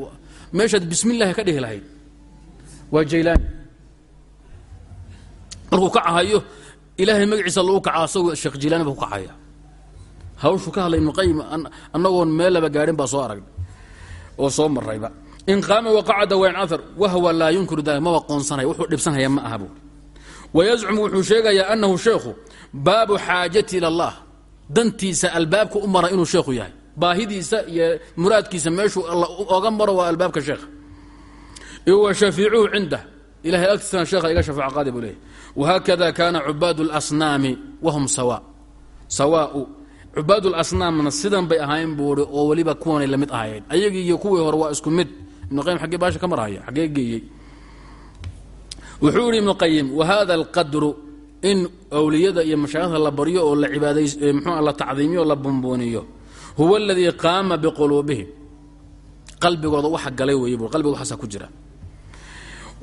[SPEAKER 1] meeshaad bismillahi ka dhihi lahayd. Waa jaylani markuu ka cahayo ilaahay magaciisa lagu kaca asagoo sheekh jilaani ba ku kacaya hawshu ka hadlay ibnuqayim annagoon meel gaadhin baa soo aragnay oo soo marayba in qaama waqacada wayn wahwa laa yunkiru dalik maba qoonsanaya wuxuu dhibsanhaya ma aha buuri wayazcumu wuxuu sheegayaa annahu sheekhu baabu xaajati ila allah. Dantiisa albaabka u mara inuu sheekhu yahay baahidiisa iyo muraadkiisa meeshuu oga maro waa albaabka sheekha wa shafiicuhu cindah ilahay agtiisana sheekha iga shafaac qaadi buu leeyahy wahaakada kaana cubaadu اlasnaami wahum sawa. Sawaau cubaad lasnaamna sidan bay ahaayeen buuri oo weliba kuwanay la mid ahaayeen. Ayagii iyo kuwii hore waa isku mid. Ibnu qayim xaggee baasha ka marhaya xaggee geeyey. Wuxuu yihi ibnu qayim wahada alqadru in awliyada iyo mashaaikhda la baryo oo la cibaadays mxuu la tacdiimiyo o la bumbuuniyo huwa aladii qaama biquluubihim. Qalbigooda waxa galay weeye bu waxaasa ku jira.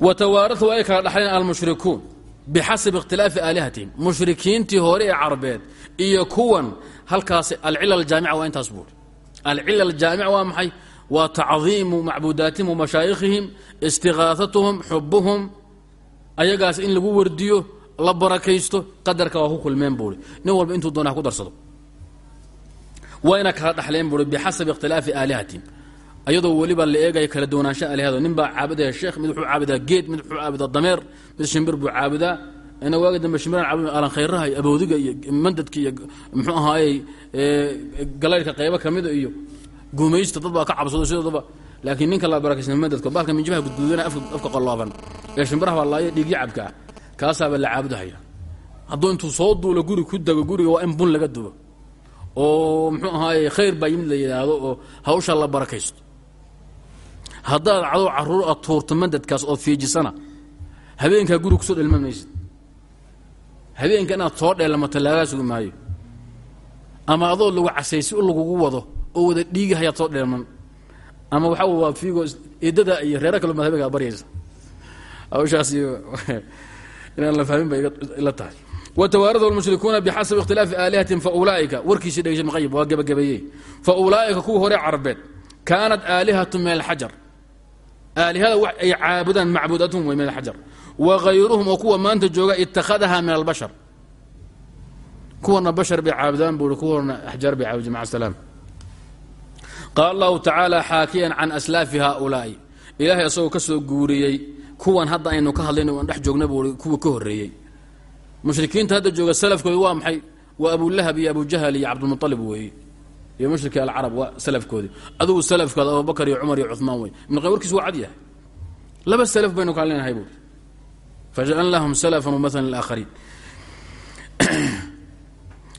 [SPEAKER 1] Wa tawaarau ay kala dhaxleen almushrikuun bixasabi ikhtilaafi aalihatihim mushrikiintii hore ee iyo kuwan halkaas alcilal jaamica waa intaas buuri. Alcilal jaamic waa maxay? Waa tacdiimu macbuudaatihim wa mashaayikhihim istiqaahatuhum xubuhum ayagaas in lagu wardiyo la barakaysto qadarka waa ku kulmeen buuri. Nin walba intuu doona ku darsado wayna kala dhaxleen buuri bixasabi ikhtilaafi aalihatihim ayadoo weliba la eegaya kala duwanaansha alihado nin baa caabudaya sheekh mid wuxuu caabudaa geed mid wuxuu caabudaa dameer mid shimbir buu caabudaa ina waagi dambe shimbiraan caabud alan khayraha iyo aboodiga iyo mandadka iyo muxuu ahaayey galayrka qaybo kamida iyo gumaysta dad baa ka cabsado sidoodaba laakiin ninka la barakaysa mandadka baalka minjibaha gudgudana afka qolooban ee shimbiraha baa laayo dhiigyo cabka ah kaasaaba la caabudahaya hadduu intuu soo duulo guri ku dago guriga waa in bun laga dubo oo muxuu ahaaye khayr baa yimid la yidhaahdo oo hawsha la barakaysto. Haddaad cadow carruur aad tuurto mandadkaas ood fiijisana habeenkaa guri ku soo dhelma maysid habeenka inaad soo dheelamato laagaa sugi maayo. Ama adoo lagu casaysi u lagugu wado oo wada dhiigi hayaad soo dheelman. Ama waxaa waa fiigo eedada iyo reero kale maad habeenkaa baryaysa. Hawshaas iyo inaan la fahmin bay ila tahay wtwaaradahu lmushrikuuna bixasabi ikhtilaafi aalihatihim faulaaika warkiisii dhegeysa maqayib waa gebagabeeyey faulaa'ika kuwa hore carbeed kaanat aalihatu min alxajar aalihada wax ay caabudaan macbuudatun way min alxajar wa hayruhum oo kuwa maanta jooga ittakhadaha min albashar kuwana bashar bay caabudaan buui kuwana axjaar bay caabudi maca salaam qaala allahu tacaala xaakiyan can aslaafi haulaai ilaahay asagoo ka soo guuriyey kuwan hadda aynu mushrikiinta hadda jooga salafkooda waa maxay waa abulahab iyo abujahal iyo cabdulmualib weeye iyo mushriki alcarab waa salafkoodii adugu salafkooda abubakar iyo cumar iyo cumaan wey ibn qaym warkiis waa cad yahay laba salaf baynu kaan leenahay buuri fajalan lahum salafan wamaala laakhariin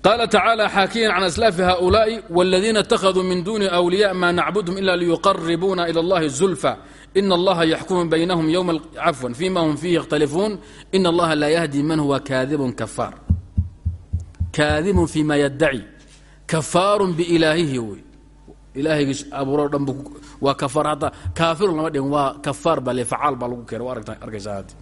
[SPEAKER 1] qaala tacaala xaakiyan can aslaafi haulaai wاladiina اtakhaduu min duni أwliya ma nacbudhum ila liyuqaribuuna ilى اllahi zulfa in allaha yaxkumu baynahum ywma cafwan fima hum fiihi yakhtalifuun in allaha laa yahdi man huwa kaadibun kafaar kaadibun fi ma yaddaci kafaarun biilaahihi wey ilaahaygi abuuro dhan waa kafaar hadda kaafirun lama dhigin waa kafaar baa le facaal baa lagu keena waa aragta arkaysaa hadda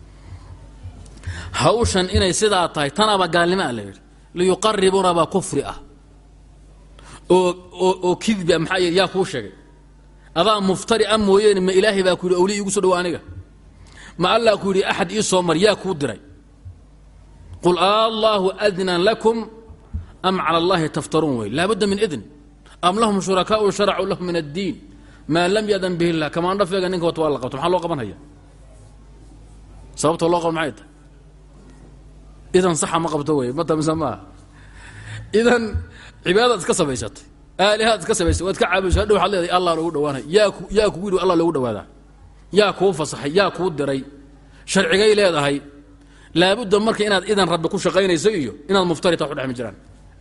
[SPEAKER 1] hawshan inay sidaa tahay tanaaba gaalnimo a la yidhi liyuqaribuuna baa kufri ah oo oo oo kidbi a maxaa yaa kuu sheegay adaa muftari a mooyeene ma ilaahay baa ku yidhi awliya igu so dhawo aniga. Ma allah ku yidhi axad ii soo mar yaa kuu diray. Qul allaahu adnan lakum am cala allahi taftaruun. Wey laabudda min idn. Am lahum shurakaau sharacuu lahum min addiin. Maa lam yadan bihi illah kamaandhafeega ninka wata waa la qabto maxaa loo qabanhaya sababta loo qaban maxay tahay idan saxa ma qabto wey mata mise maaha? Idan cibaadadaad iska samaysatay aalihaad iska samaysay waad ka caabudaysa hadhow waxad leedahay allah loogu dhawaanay. Yaa yaa kugu yidhi allah loogu dhawaadaa. Yaa kuu fasaxay yaa kuu diray. Sharcigay leedahay. Laabudda marka inaad idan rabbi ku shaqaynayso iyo inaad muftari ta wax udhexmi jiraan.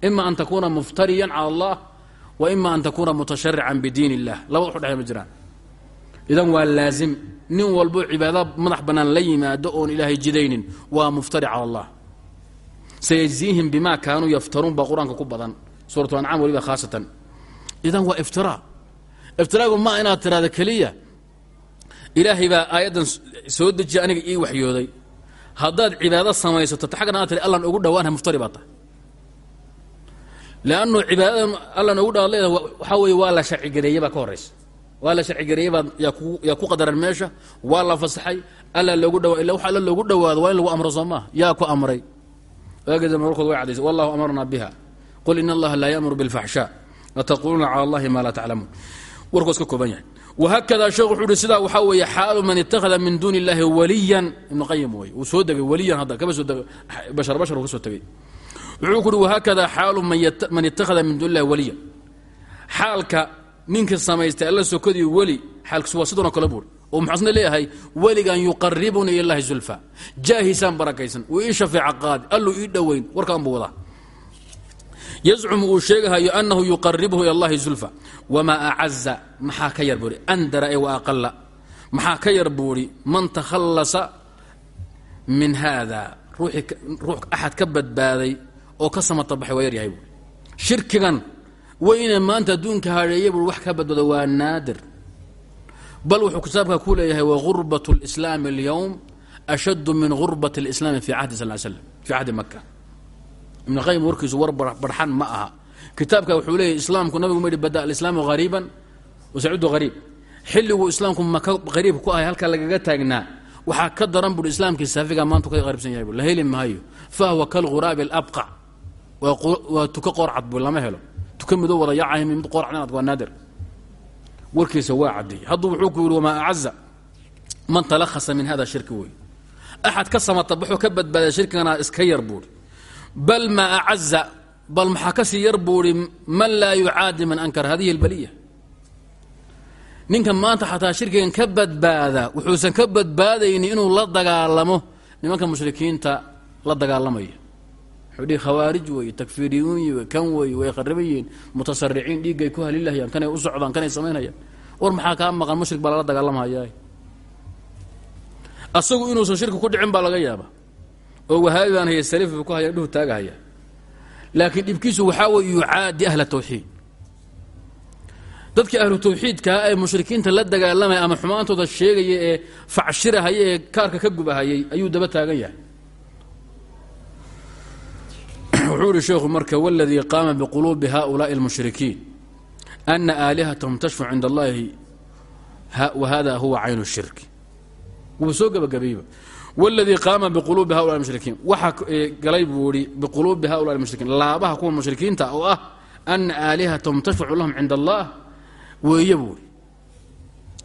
[SPEAKER 1] Ima an takuuna muftariyan cala allah wa ima an takuuna mutasharican bidiin illah labada wax udhexmi jiraan. Idan waa laazim. Nin walbo cibaada madax bannaan la yimaado oon ilaahay jidaynin waa muftari cala allah sayajziihim bima kaanuu yaftaruun baa qur'aanka ku badan. Suuratu ancaam waliba khaasatan idan waa iftiraa iftiraagu ma inaad tiraada keliya. Ilaahay baa aayaddan soo dejiya aniga ii waxyooday. Haddaad cibaado samaysato ta xaggan aad tiri allan ugu dhawaanha muftari baa tahay leannu cibaadadan allan ugu dhawaad leedaha waxaa weeye waa la sharcigareeye baa ka horraysa waa la sharcigareeye baa yaa ku qadaran meesha waa la fasaxay alla loogu dhawa illa waxa alla loogu dhawaado waa in lagu amro soo maaha yaa ku amray. Waageda way cadaysay wallahu amarna biha. Qul in allaha laa yamuru bilfaxshaa ataquluuna cala allahi maa laa taclamuun warkoos ka kooban yahay whakada sheekh wuxuu uhi sidaa xaalu man ittakhada min duuni illahi waliyan ibnu qayim wey uu soo degay waliyan hadda kama soo degay bashar bashar uu soo tegay wuxuu ku uhi xaalu man ittakhada min duuni illahi waliyan xaalka ninka samaystay alla sokadii weli xaalkiisu waa sidoo kale buuri oo muxuusna leeyahay weligan yuqaribuni ila llahi zulfa jaahisaan barakaysan uu ii shafeeca qaadi alluu ii dhoweyn warkaan buu wadaa yazcumu uu sheegahayo anahu yuqaribhu ila allahi zulfa wamaa acaza maxaa ka yar buuhi andara e waaqala maxaa ka yar buuhi man takhallasa min haada ruux axad ka badbaaday oo ka samatabaxay waa yaryahay buui shirkigan weyne maanta adduunka hadheeye bui wax ka badbaado waa naadir bal wuxuu kitaabka ku leeyahay wagurbat اlislaami اlyowm ashaddu min gurbat اlislaami fi cahdi sal slam fi cahdi maka ibn qayim warkiisu war barxan ma aha. Kitaabka wuxuu leeyahy islaamku nabigu ma bada alislaamu hariiban wasacuudu hariib xilliguu islaamku maka hariib ku ahay halkaa lagaga taagnaa waxaa ka daran buui islaamkii saafiga maanta ka qariibsan yahay la heli maayo. Fahwa kalghuraabi alabqac waa tuka qoorcad bu lama helo. Tuka midoo wada yacahay mid qoorcad waa naadir. Warkiisa waa cadeeyey hadduu wuxuu ku yihi wamaa acaza man talahasa min hada shirki wey axad ka samatabaxoo ka badbaada shirkigana iska yar buuri bal ma acaza bal maxaa ka sii yar buuhi man laa yucaadi man ankara hadihi اlbaliya ninka maanta xataa shirkigan ka badbaada wuxuusan ka badbaadayni inuu la dagaalamo nimanka mushrikiinta la dagaalamaya wuxuu dhihi khawaarij wey takfiiriyuun wey kan wey way khariban yihiin mutasariciin dhiiggay ku halilahayaan kanay u socdaan kanay samaynayaan war maxaa kaa maqan mushrik baa lala dagaalamhaya asagu inuusan shirki oo wahaabi baan haya salif ku haya dhuhu taagahaya laakiin dhibkiisu waxaa wey yucaadi ahla tawxiid dadkii ahlu tawxiidkaa ee mushrikiinta la dagaalamaya ama xumaantooda sheegaya ee facshirahaya ee kaarka ka gubahayay ayuu daba taagan yahay wuxuu ihi sheekhu marka wاladii qaama bquluubi haؤulaaءi اlmushrikiin ana aalihatahum tashfac cinda allahi wahada huwa cayn الshirki wuu soo gebagabayba wاladii qaama bquluubi haula mushrikiin waxaa galay buu ihi biquluubi haula mushrikiin laabaha kuwa mushrikiinta oo ah ana aalihatahum tashfacu lahum cinda allah weeye buu ihi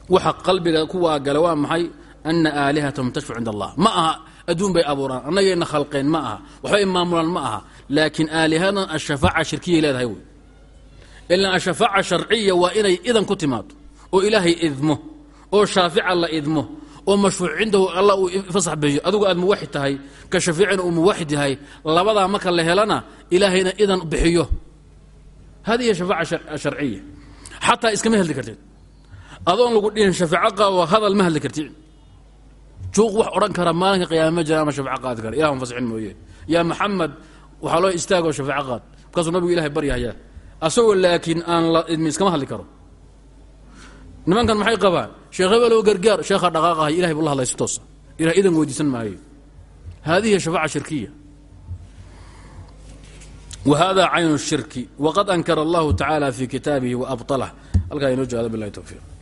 [SPEAKER 1] waxa qalbiga kuwaa gala waa maxay ana aalihatahum tashfacu cinda allah ma aha adduun bay abuuraan annagayna khalqeen ma aha waxbay maamulaan ma aha laakiin aalihadan ashafaaca shirkiyay leedahay wey ilan ashafaaca sharciya waa inay idan ku timaado oo ilaahay idmo oo shaafica la idmo oo mashfuuc cindahu alla uu fasax bixiyo adigu aad muwaxid tahay ka shafiicina uu muwaxid yahay labadaa marka la helana ilaahayna idan bixiyo. Hadihi shafaaca sharciya. Xataa iskama hadli kartid. Adoon lagu dhihin shafaaco qaado hadal ma hadli kartid. Juuq wax odhan kara maalinka qiyaama ma jira ama shafaaco qaadi kara. Ilah fasixin mooye. Yaa maxamed waxaa loo istaagoo shafaaco qaad. Markaasuu nabigu ilahay baryahayaa. Asagoo laakiin aan la idmi iskama hadli karo nimankan maxay qabaan? Sheekh hebelow gargaar sheekha dhaqaaqahay ilahay buu la hadlay si toosa ilah idan weydiisan maayo. Hadihi shafaaca shirkiya. Wa hada caynu shirki. Waqad ankara allahu tacaala fi kitaabihi wa abطalah halkaa inoo jehada bilahi towfiiq